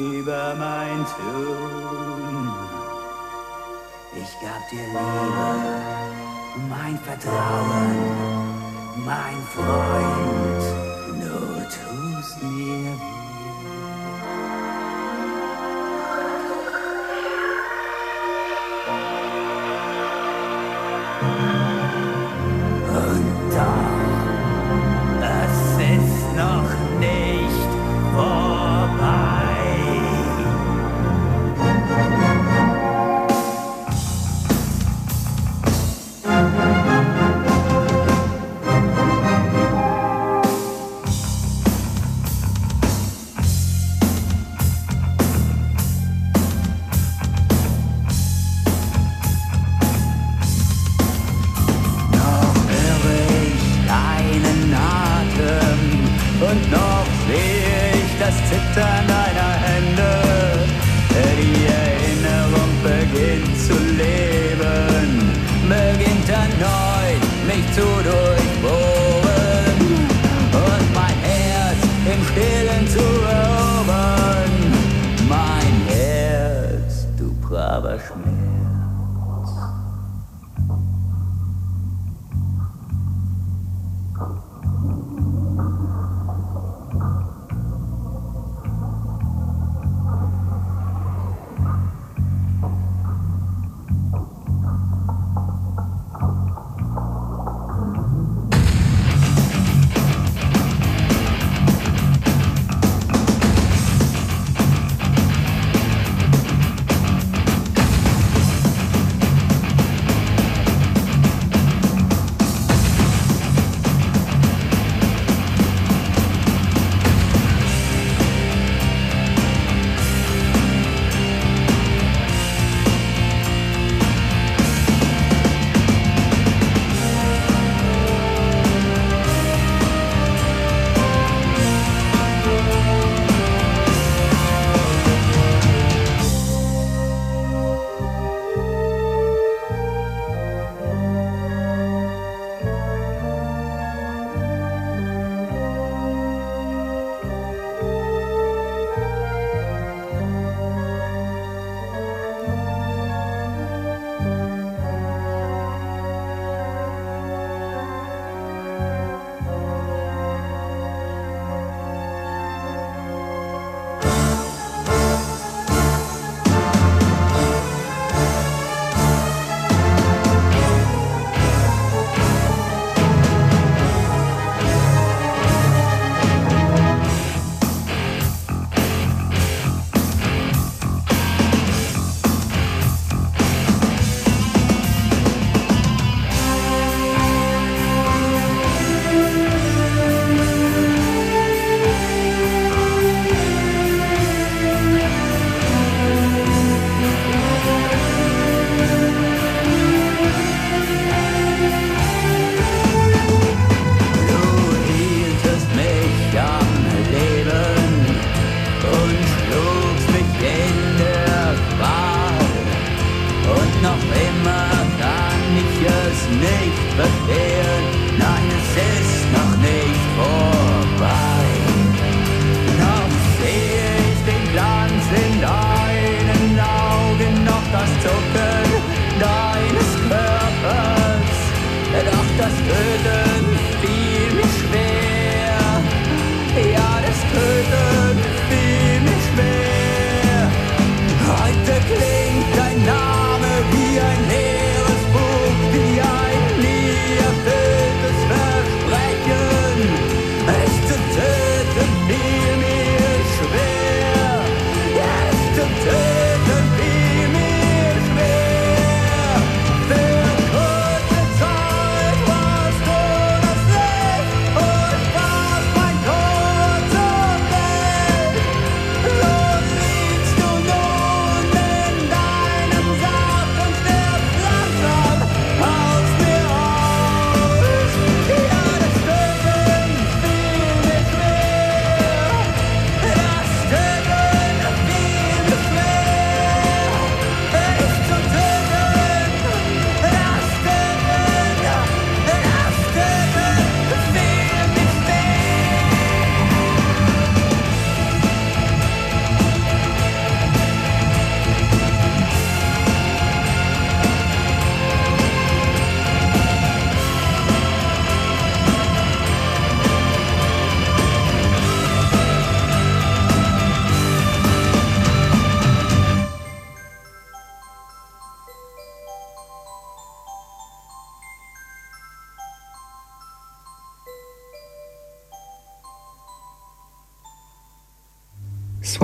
keep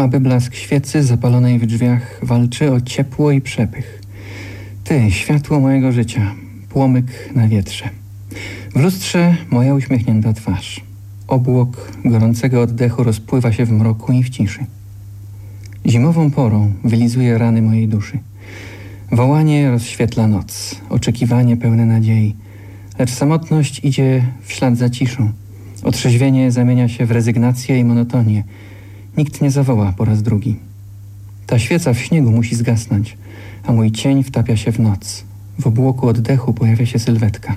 Słaby blask świecy zapalonej w drzwiach walczy o ciepło i przepych. Ty, światło mojego życia, płomyk na wietrze. W lustrze moja uśmiechnięta twarz. Obłok gorącego oddechu rozpływa się w mroku i w ciszy. Zimową porą wylizuje rany mojej duszy. Wołanie rozświetla noc, oczekiwanie pełne nadziei. Lecz samotność idzie w ślad za ciszą. Otrzeźwienie zamienia się w rezygnację i monotonię. Nikt nie zawoła po raz drugi. Ta świeca w śniegu musi zgasnąć, a mój cień wtapia się w noc. W obłoku oddechu pojawia się sylwetka.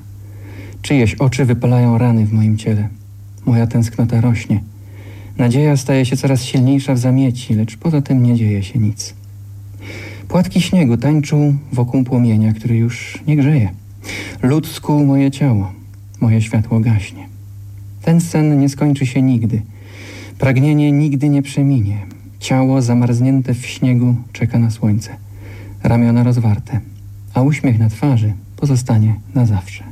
Czyjeś oczy wypalają rany w moim ciele. Moja tęsknota rośnie. Nadzieja staje się coraz silniejsza w zamieci, lecz poza tym nie dzieje się nic. Płatki śniegu tańczą wokół płomienia, który już nie grzeje. Lód skłuł moje ciało. Moje światło gaśnie. Ten sen nie skończy się nigdy. Pragnienie nigdy nie przeminie. Ciało zamarznięte w śniegu czeka na słońce. Ramiona rozwarte, a uśmiech na twarzy pozostanie na zawsze.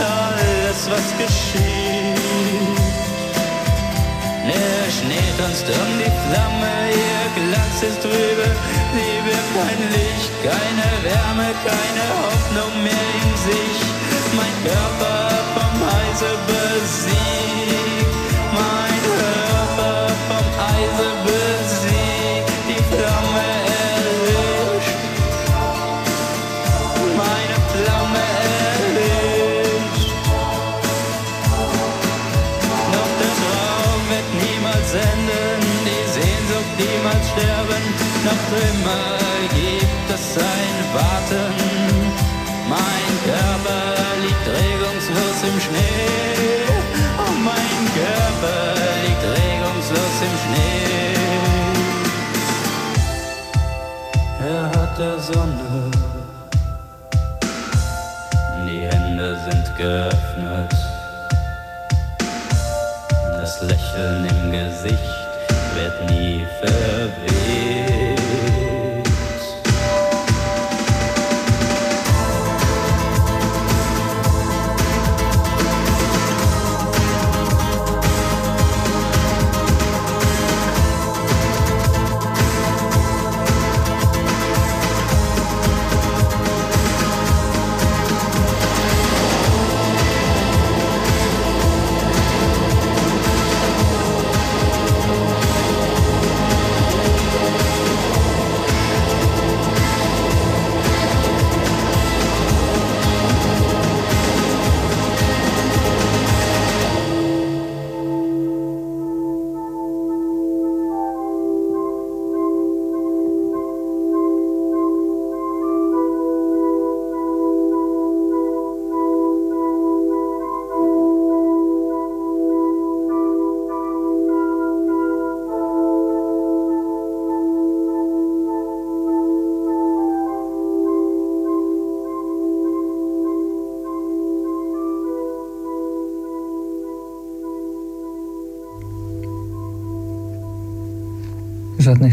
Alles, was geschieht. Der Schnee tanzt um die Flamme, ihr Glanz ist trübe, Liebe kein Licht, keine Wärme, keine Hoffnung mehr in sich. Mein Körper vom Eise besiegt, mein Körper vom Eise besiegt,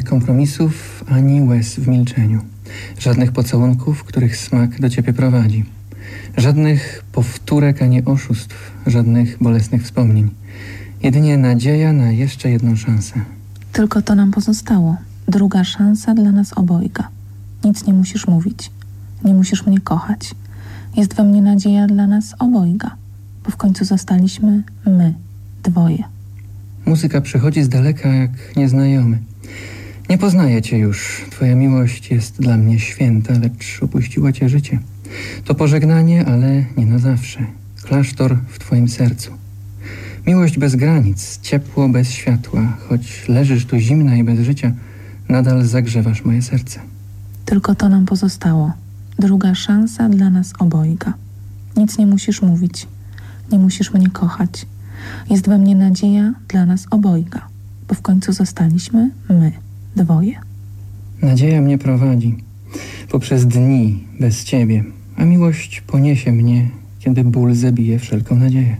kompromisów ani łez w milczeniu. Żadnych pocałunków, których smak do ciebie prowadzi. Żadnych powtórek ani oszustw. Żadnych bolesnych wspomnień. Jedynie nadzieja na jeszcze jedną szansę. Tylko to nam pozostało. Druga szansa dla nas obojga. Nic nie musisz mówić. Nie musisz mnie kochać. Jest we mnie nadzieja dla nas obojga, bo w końcu zostaliśmy my, dwoje. Muzyka przychodzi z daleka jak nieznajomy. Nie poznaję cię już. Twoja miłość jest dla mnie święta, lecz opuściła cię życie. To pożegnanie, ale nie na zawsze. Klasztor w twoim sercu. Miłość bez granic, ciepło bez światła. Choć leżysz tu zimna i bez życia, nadal zagrzewasz moje serce. Tylko to nam pozostało. Druga szansa dla nas obojga. Nic nie musisz mówić. Nie musisz mnie kochać. Jest we mnie nadzieja dla nas obojga, bo w końcu zostaliśmy my, dwoje. Nadzieja mnie prowadzi poprzez dni bez ciebie, a miłość poniesie mnie, kiedy ból zabije wszelką nadzieję.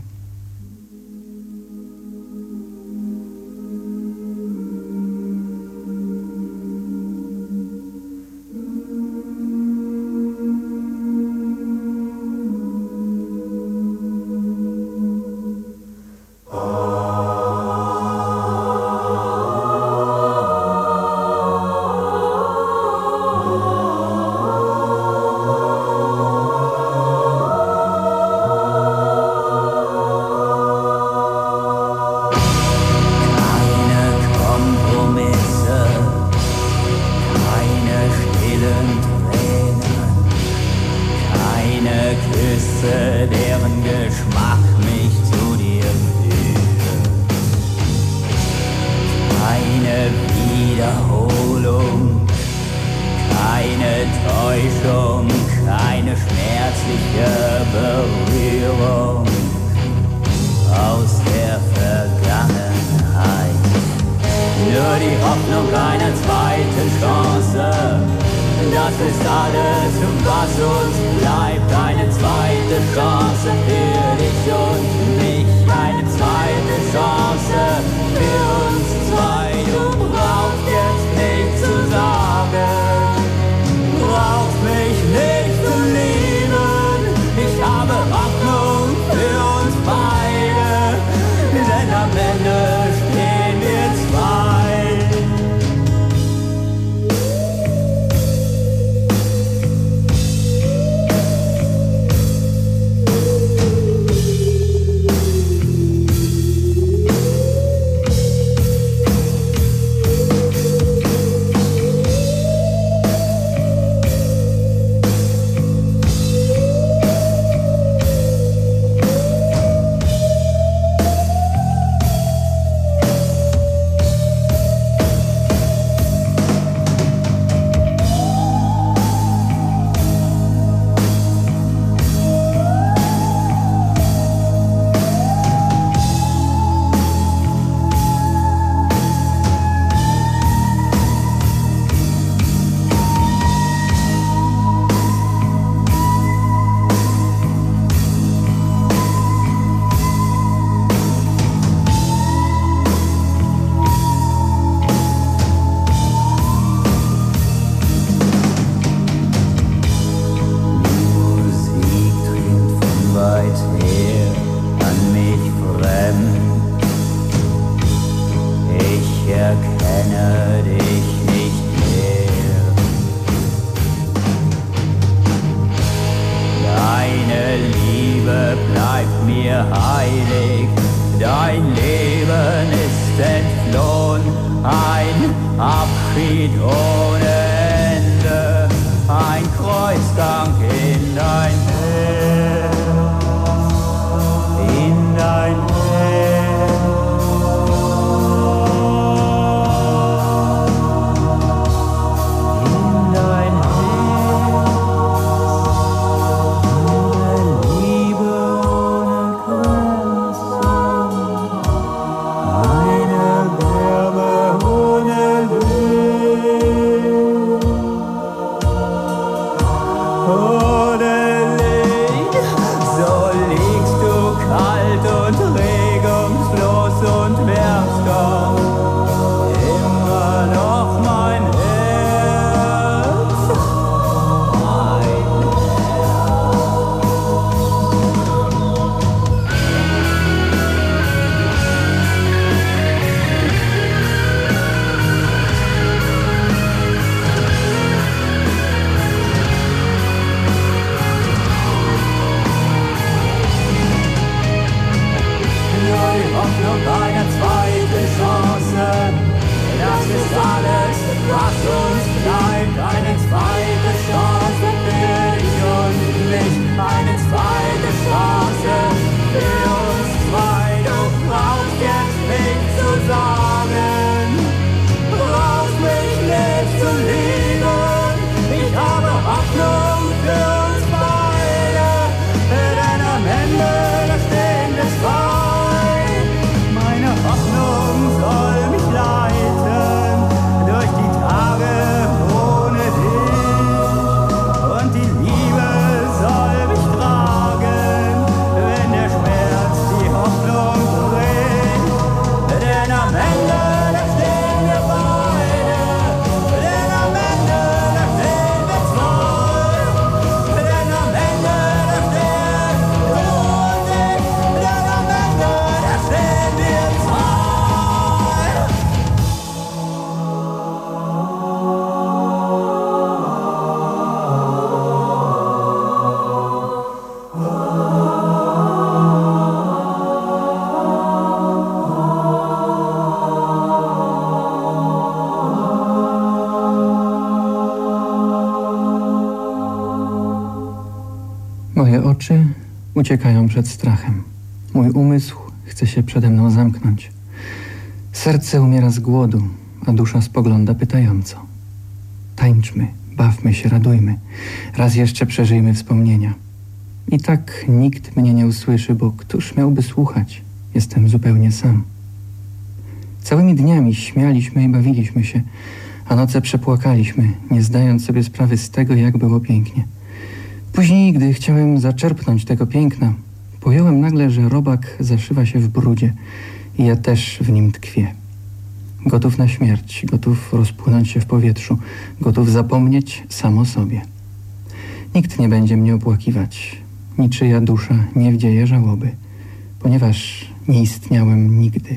Uciekają przed strachem. Mój umysł chce się przede mną zamknąć. Serce umiera z głodu, a dusza spogląda pytająco. Tańczmy, bawmy się, radujmy. Raz jeszcze przeżyjmy wspomnienia. I tak nikt mnie nie usłyszy, bo któż miałby słuchać? Jestem zupełnie sam. Całymi dniami śmialiśmy i bawiliśmy się, a noce przepłakaliśmy, nie zdając sobie sprawy z tego, jak było pięknie. Gdy chciałem zaczerpnąć tego piękna, pojąłem nagle, że robak zaszywa się w brudzie i ja też w nim tkwię. Gotów na śmierć, gotów rozpłynąć się w powietrzu, gotów zapomnieć sam o sobie. Nikt nie będzie mnie opłakiwać, niczyja dusza nie wdzieje żałoby, ponieważ nie istniałem nigdy.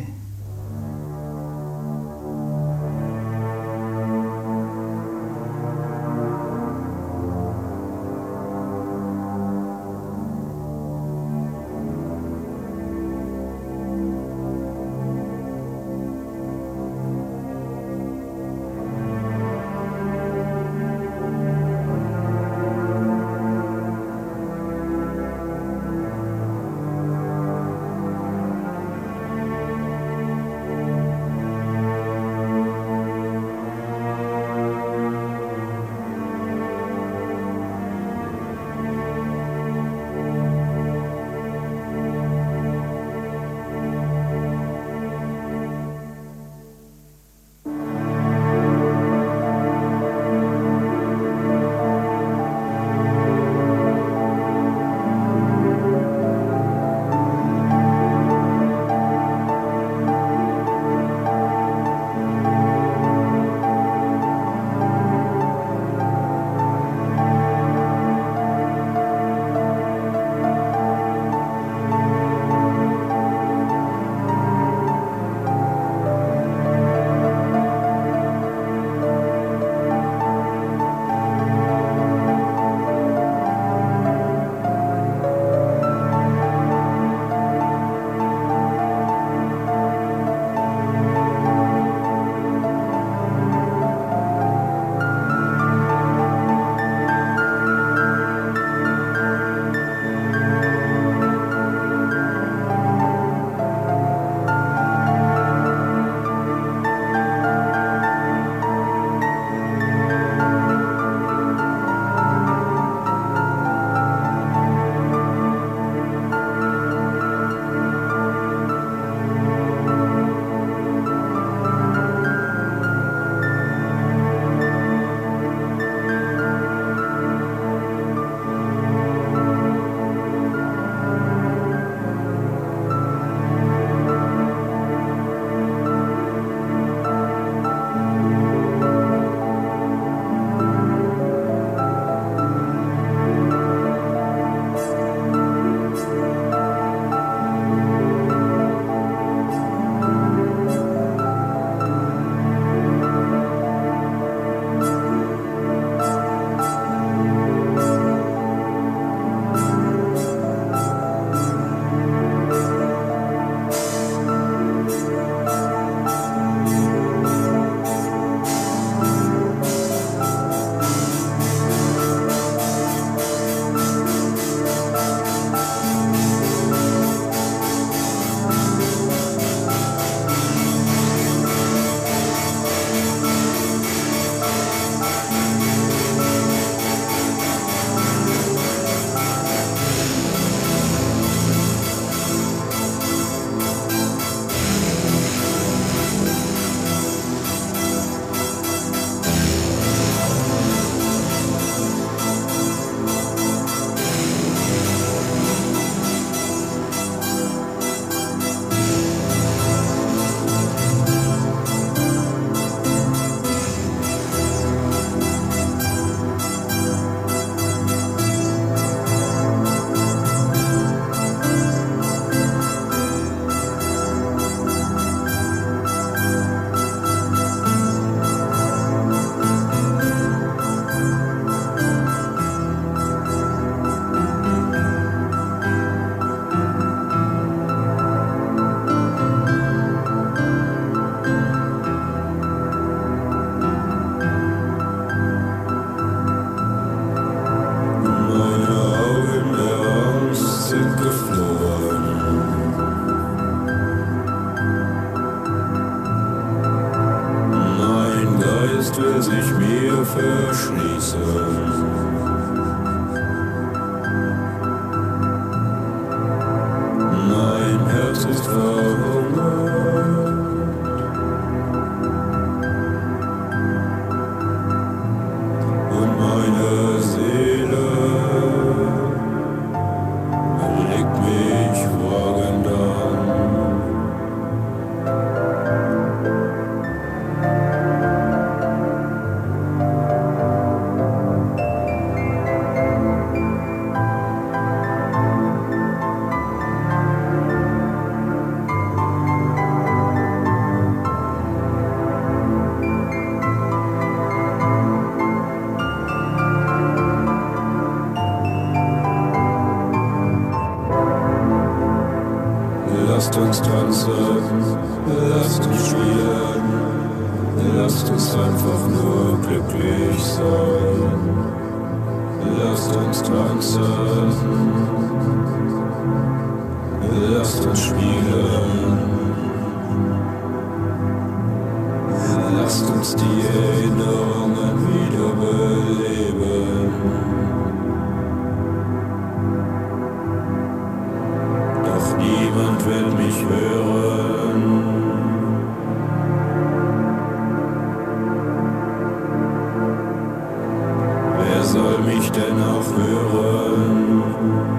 dark side. Mich denn auch hören?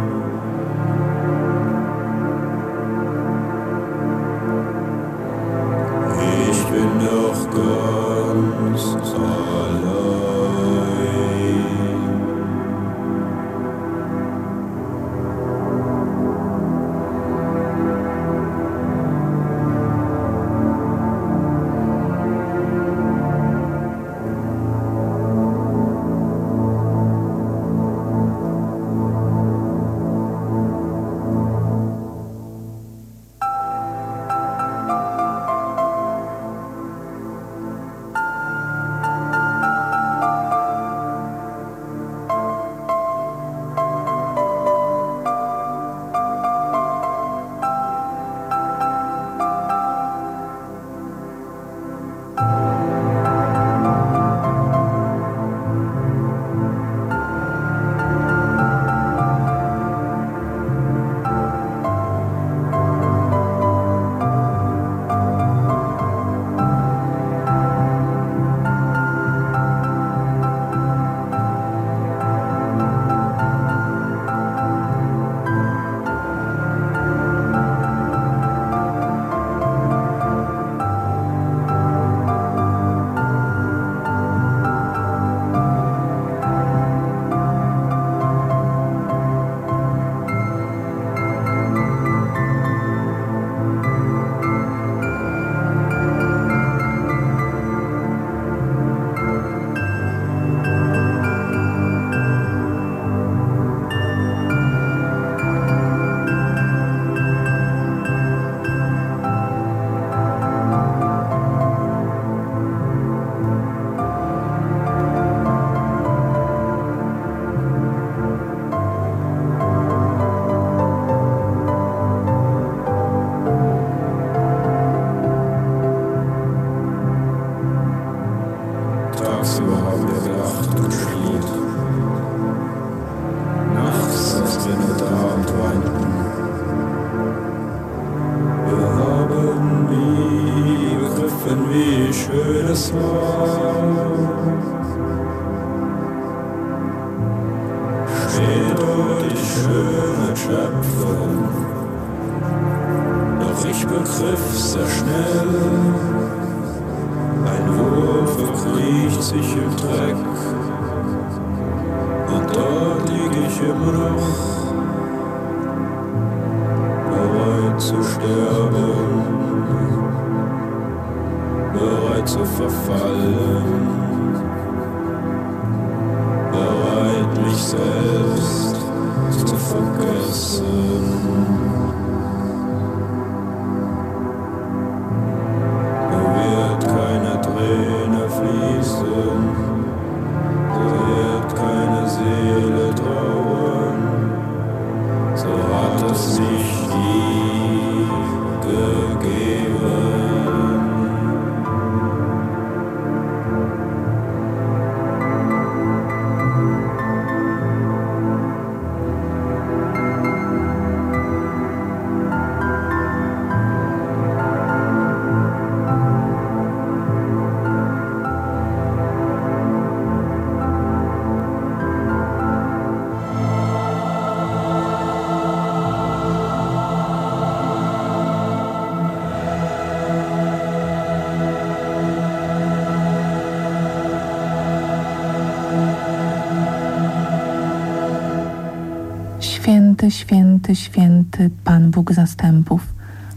Święty, święty Pan Bóg zastępów.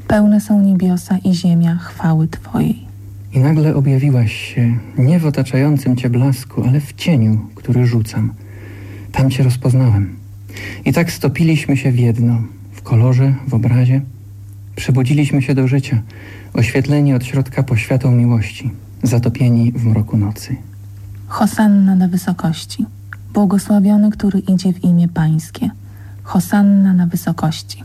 Pełne są niebiosa i ziemia chwały Twojej. I nagle objawiłaś się nie w otaczającym cię blasku, ale w cieniu, który rzucam. Tam cię rozpoznałem. I tak stopiliśmy się w jedno, w kolorze, w obrazie. Przebudziliśmy się do życia, oświetleni od środka poświatą miłości, zatopieni w mroku nocy. Hosanna na wysokości. Błogosławiony, który idzie w imię Pańskie. Hosanna na wysokości.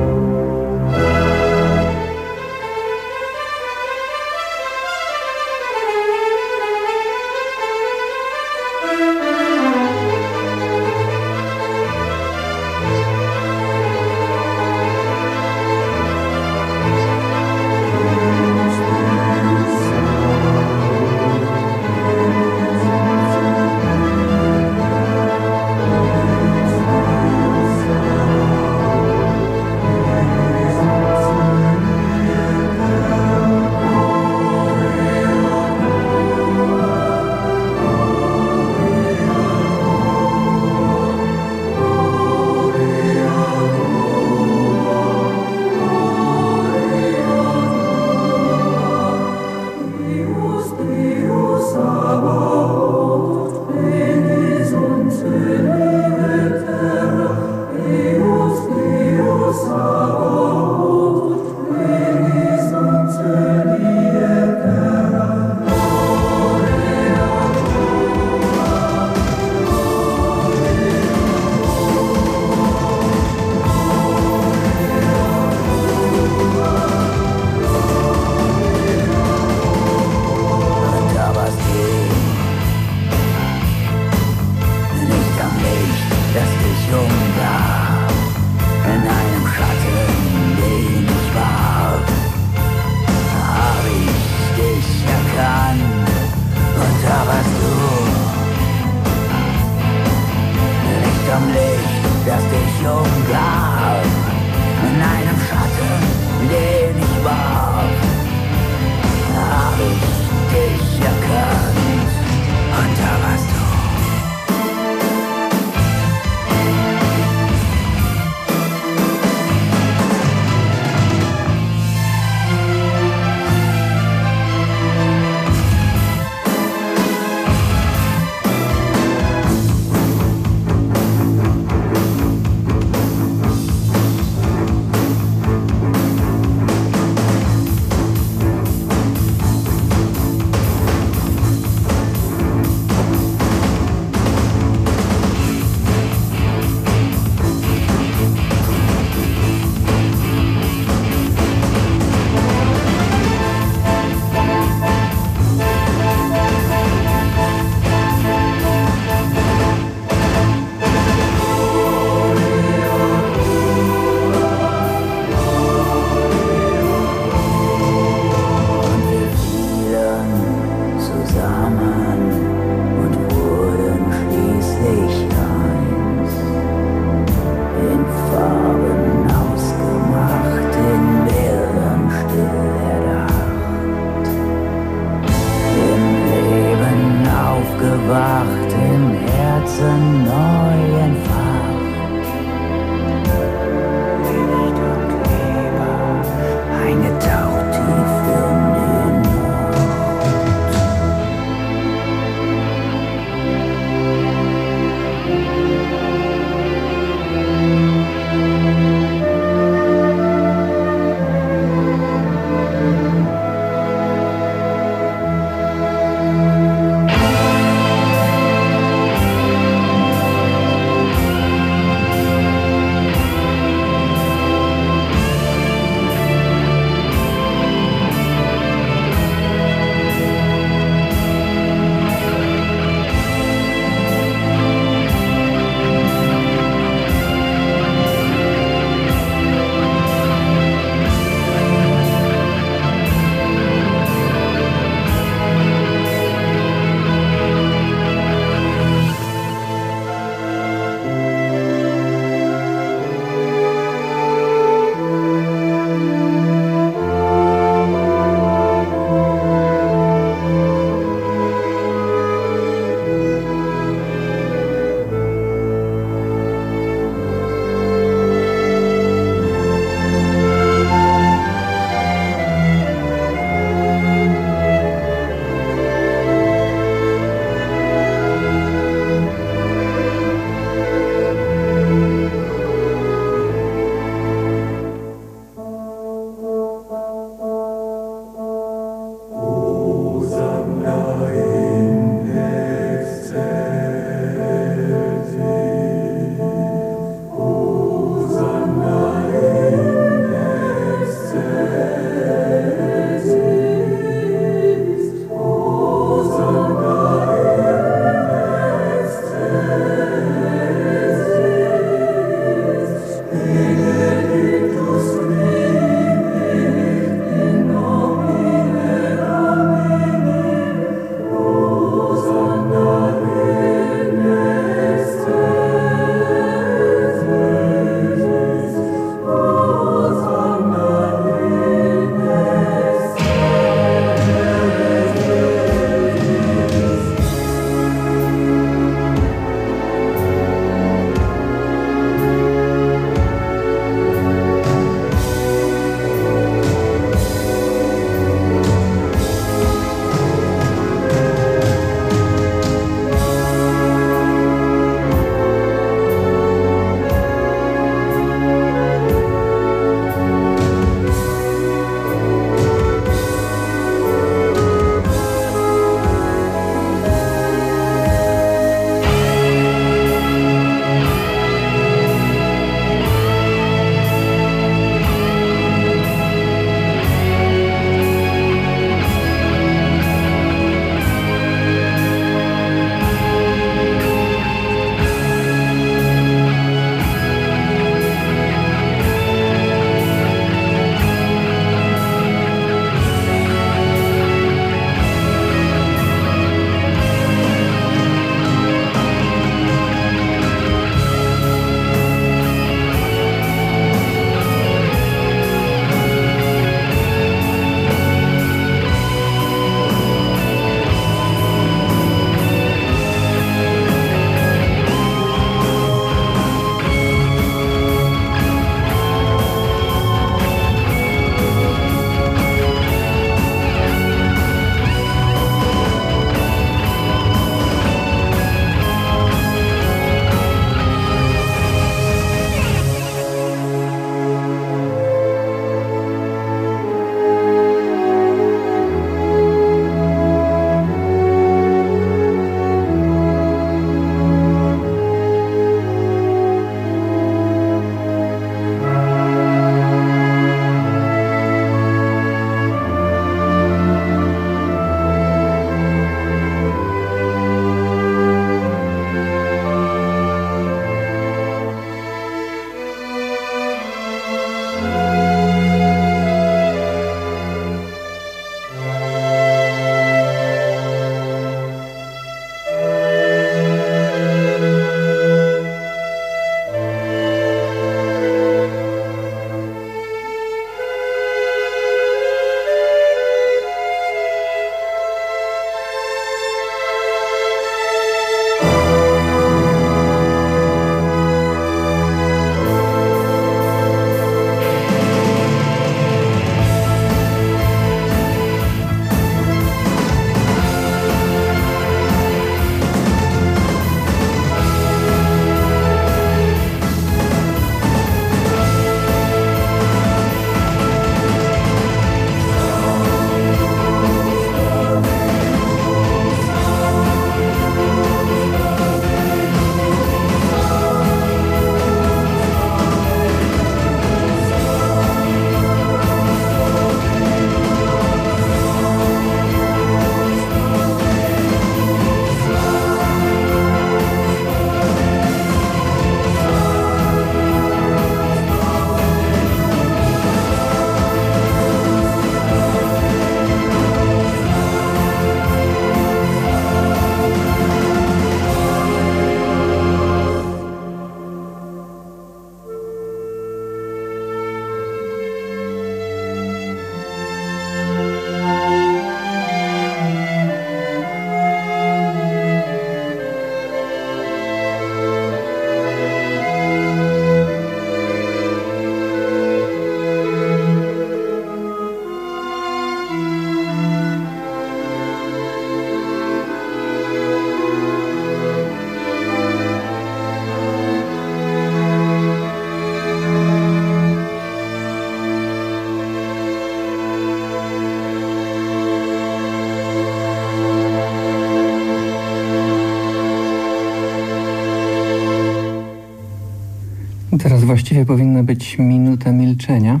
Właściwie powinna być minuta milczenia.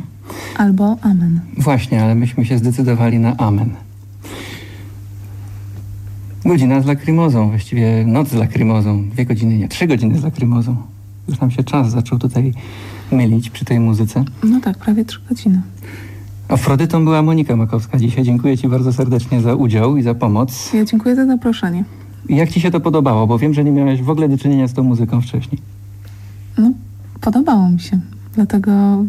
Albo amen. Właśnie, ale myśmy się zdecydowali na amen. Godzina z lakrymozą, właściwie noc z lakrymozą. Dwie godziny, nie, trzy godziny z lakrymozą. Już nam się czas zaczął tutaj mylić przy tej muzyce. No tak, prawie trzy godziny. Afrodytą była Monika Makowska dzisiaj. Dziękuję Ci bardzo serdecznie za udział i za pomoc. Ja dziękuję za zaproszenie. Jak Ci się to podobało? Bo wiem, że nie miałeś w ogóle do czynienia z tą muzyką wcześniej. Podobało mi się. Dlatego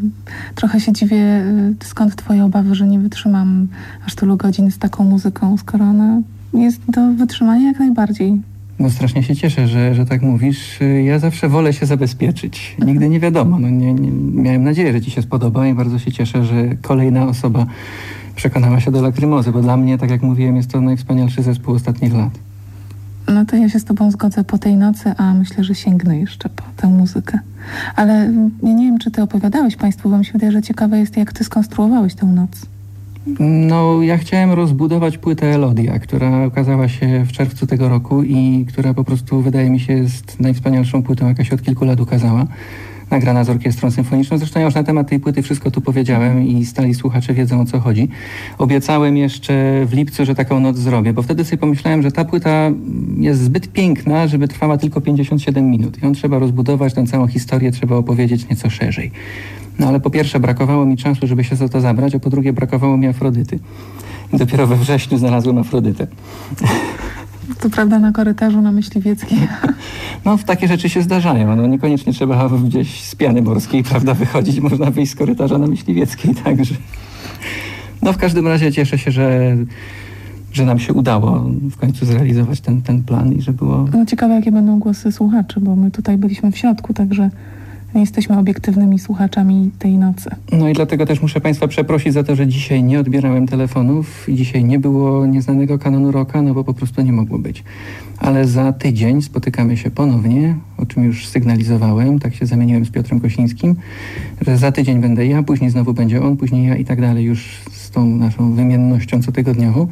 trochę się dziwię, y, skąd twoje obawy, że nie wytrzymam aż tylu godzin z taką muzyką, skoro ona jest do wytrzymania jak najbardziej. No strasznie się cieszę, że, że tak mówisz. Ja zawsze wolę się zabezpieczyć. Nigdy nie wiadomo. No nie, nie, miałem nadzieję, że Ci się spodoba i bardzo się cieszę, że kolejna osoba przekonała się do lakrymozy, bo dla mnie, tak jak mówiłem, jest to najwspanialszy zespół ostatnich lat. No to ja się z tobą zgodzę po tej nocy, a myślę, że sięgnę jeszcze po tę muzykę. Ale mm, ja nie wiem, czy ty opowiadałeś Państwu, bo mi się wydaje, że ciekawe jest, jak ty skonstruowałeś tę noc. No, ja chciałem rozbudować płytę Elodia, która ukazała się w czerwcu tego roku i która po prostu wydaje mi się jest najwspanialszą płytą, jaka się od kilku lat ukazała. Nagrana z orkiestrą symfoniczną. Zresztą ja już na temat tej płyty wszystko tu powiedziałem i stali słuchacze wiedzą o co chodzi. Obiecałem jeszcze w lipcu, że taką noc zrobię, bo wtedy sobie pomyślałem, że ta płyta jest zbyt piękna, żeby trwała tylko 57 minut. Ją trzeba rozbudować, tę całą historię trzeba opowiedzieć nieco szerzej. No ale po pierwsze brakowało mi czasu, żeby się za to zabrać, a po drugie brakowało mi Afrodyty. I dopiero we wrześniu znalazłem Afrodytę. To prawda na korytarzu na Myśliwieckiej. No, takie rzeczy się zdarzają. No, niekoniecznie trzeba gdzieś z piany morskiej, prawda, wychodzić. Można wyjść z korytarza na Myśliwieckiej, także... No, w każdym razie cieszę się, że, że nam się udało w końcu zrealizować ten, ten plan i że było... No ciekawe, jakie będą głosy słuchaczy, bo my tutaj byliśmy w środku, także jesteśmy obiektywnymi słuchaczami tej nocy. No i dlatego też muszę Państwa przeprosić za to, że dzisiaj nie odbierałem telefonów i dzisiaj nie było nieznanego kanonu roka, no bo po prostu nie mogło być. Ale za tydzień spotykamy się ponownie, o czym już sygnalizowałem, tak się zamieniłem z Piotrem Kosińskim, że za tydzień będę ja, później znowu będzie on, później ja i tak dalej już z tą naszą wymiennością cotygodniową.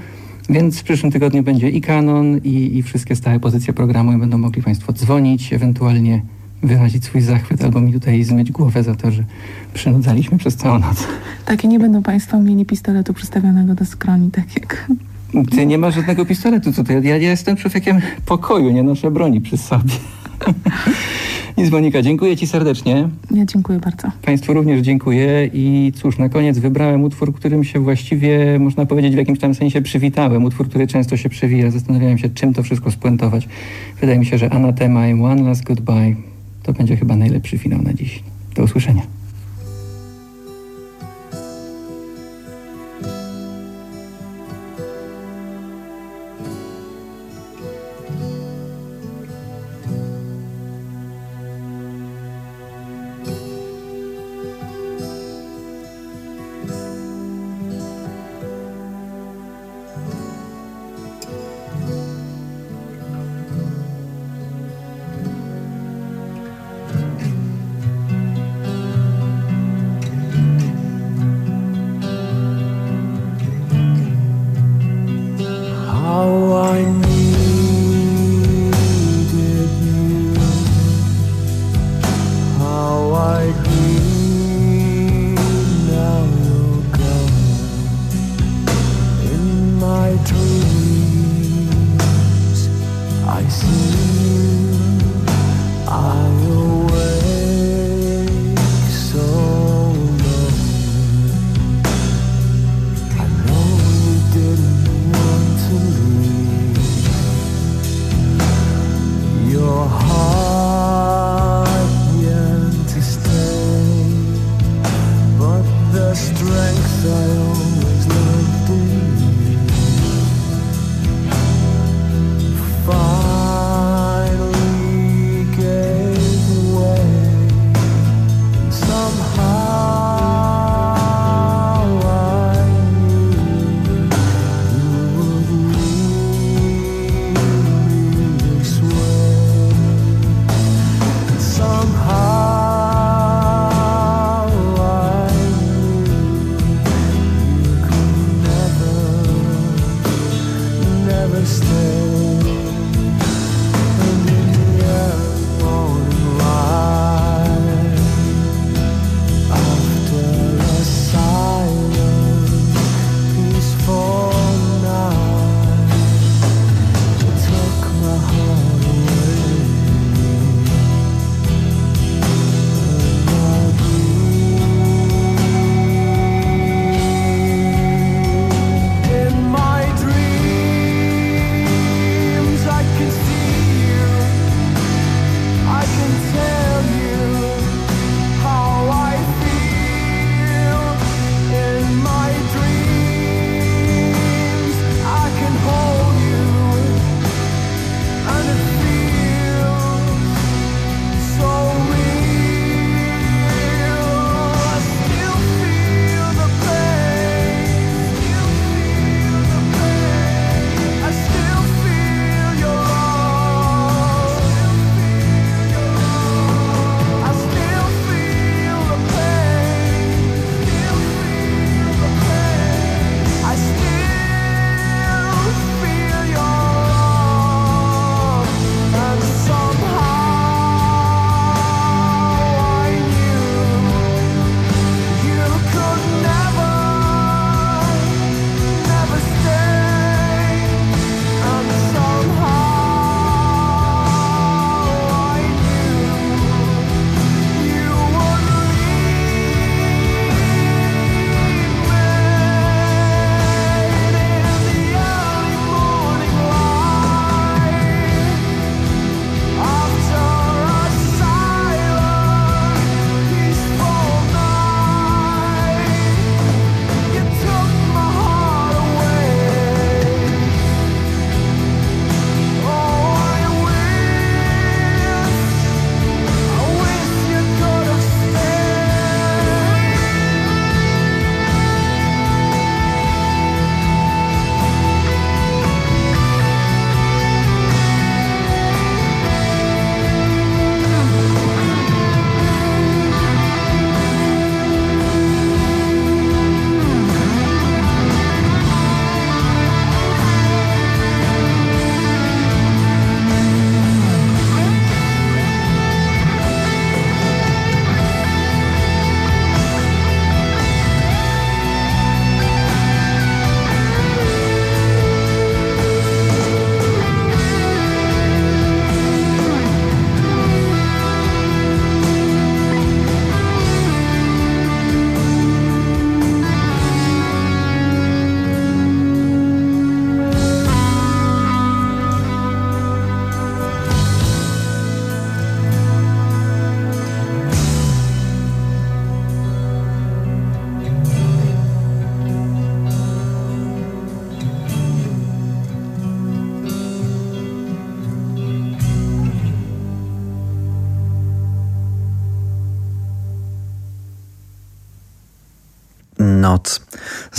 Więc w przyszłym tygodniu będzie i kanon, i, i wszystkie stałe pozycje programu i będą mogli Państwo dzwonić, ewentualnie wyrazić swój zachwyt albo mi tutaj zmyć głowę za to, że przynudzaliśmy przez całą noc. Takie nie będą Państwo mieli pistoletu przystawionego do skroni, tak jak... Ty nie masz żadnego pistoletu, ty? Ja, ja jestem człowiekiem pokoju, nie noszę broni przy sobie. Nic Monika, dziękuję Ci serdecznie. Ja dziękuję bardzo. Państwu również dziękuję i cóż, na koniec wybrałem utwór, którym się właściwie, można powiedzieć, w jakimś tam sensie przywitałem. Utwór, który często się przewija. Zastanawiałem się, czym to wszystko spuentować. Wydaje mi się, że Anatema i One Last Goodbye to będzie chyba najlepszy finał na dziś. Do usłyszenia.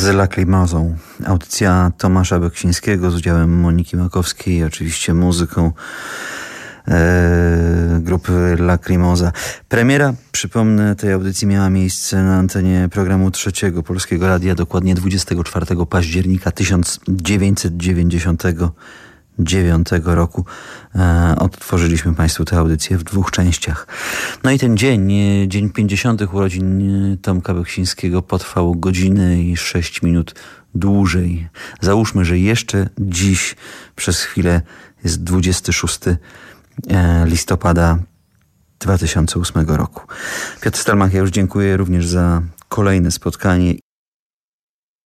Z Lakrymozą. Audycja Tomasza Beksińskiego z udziałem Moniki Makowskiej i oczywiście muzyką e, grupy Lacrimosa. Premiera, przypomnę, tej audycji miała miejsce na antenie programu Trzeciego Polskiego Radia dokładnie 24 października 1999 roku. E, odtworzyliśmy Państwu tę audycję w dwóch częściach. No i ten dzień, e, dzień 50. urodzin e, Tomka Beksińskiego potrwał godzinę i 6 minut dłużej. Załóżmy, że jeszcze dziś przez chwilę jest 26 e, listopada 2008 roku. Piotr Stelmach, ja już dziękuję również za kolejne spotkanie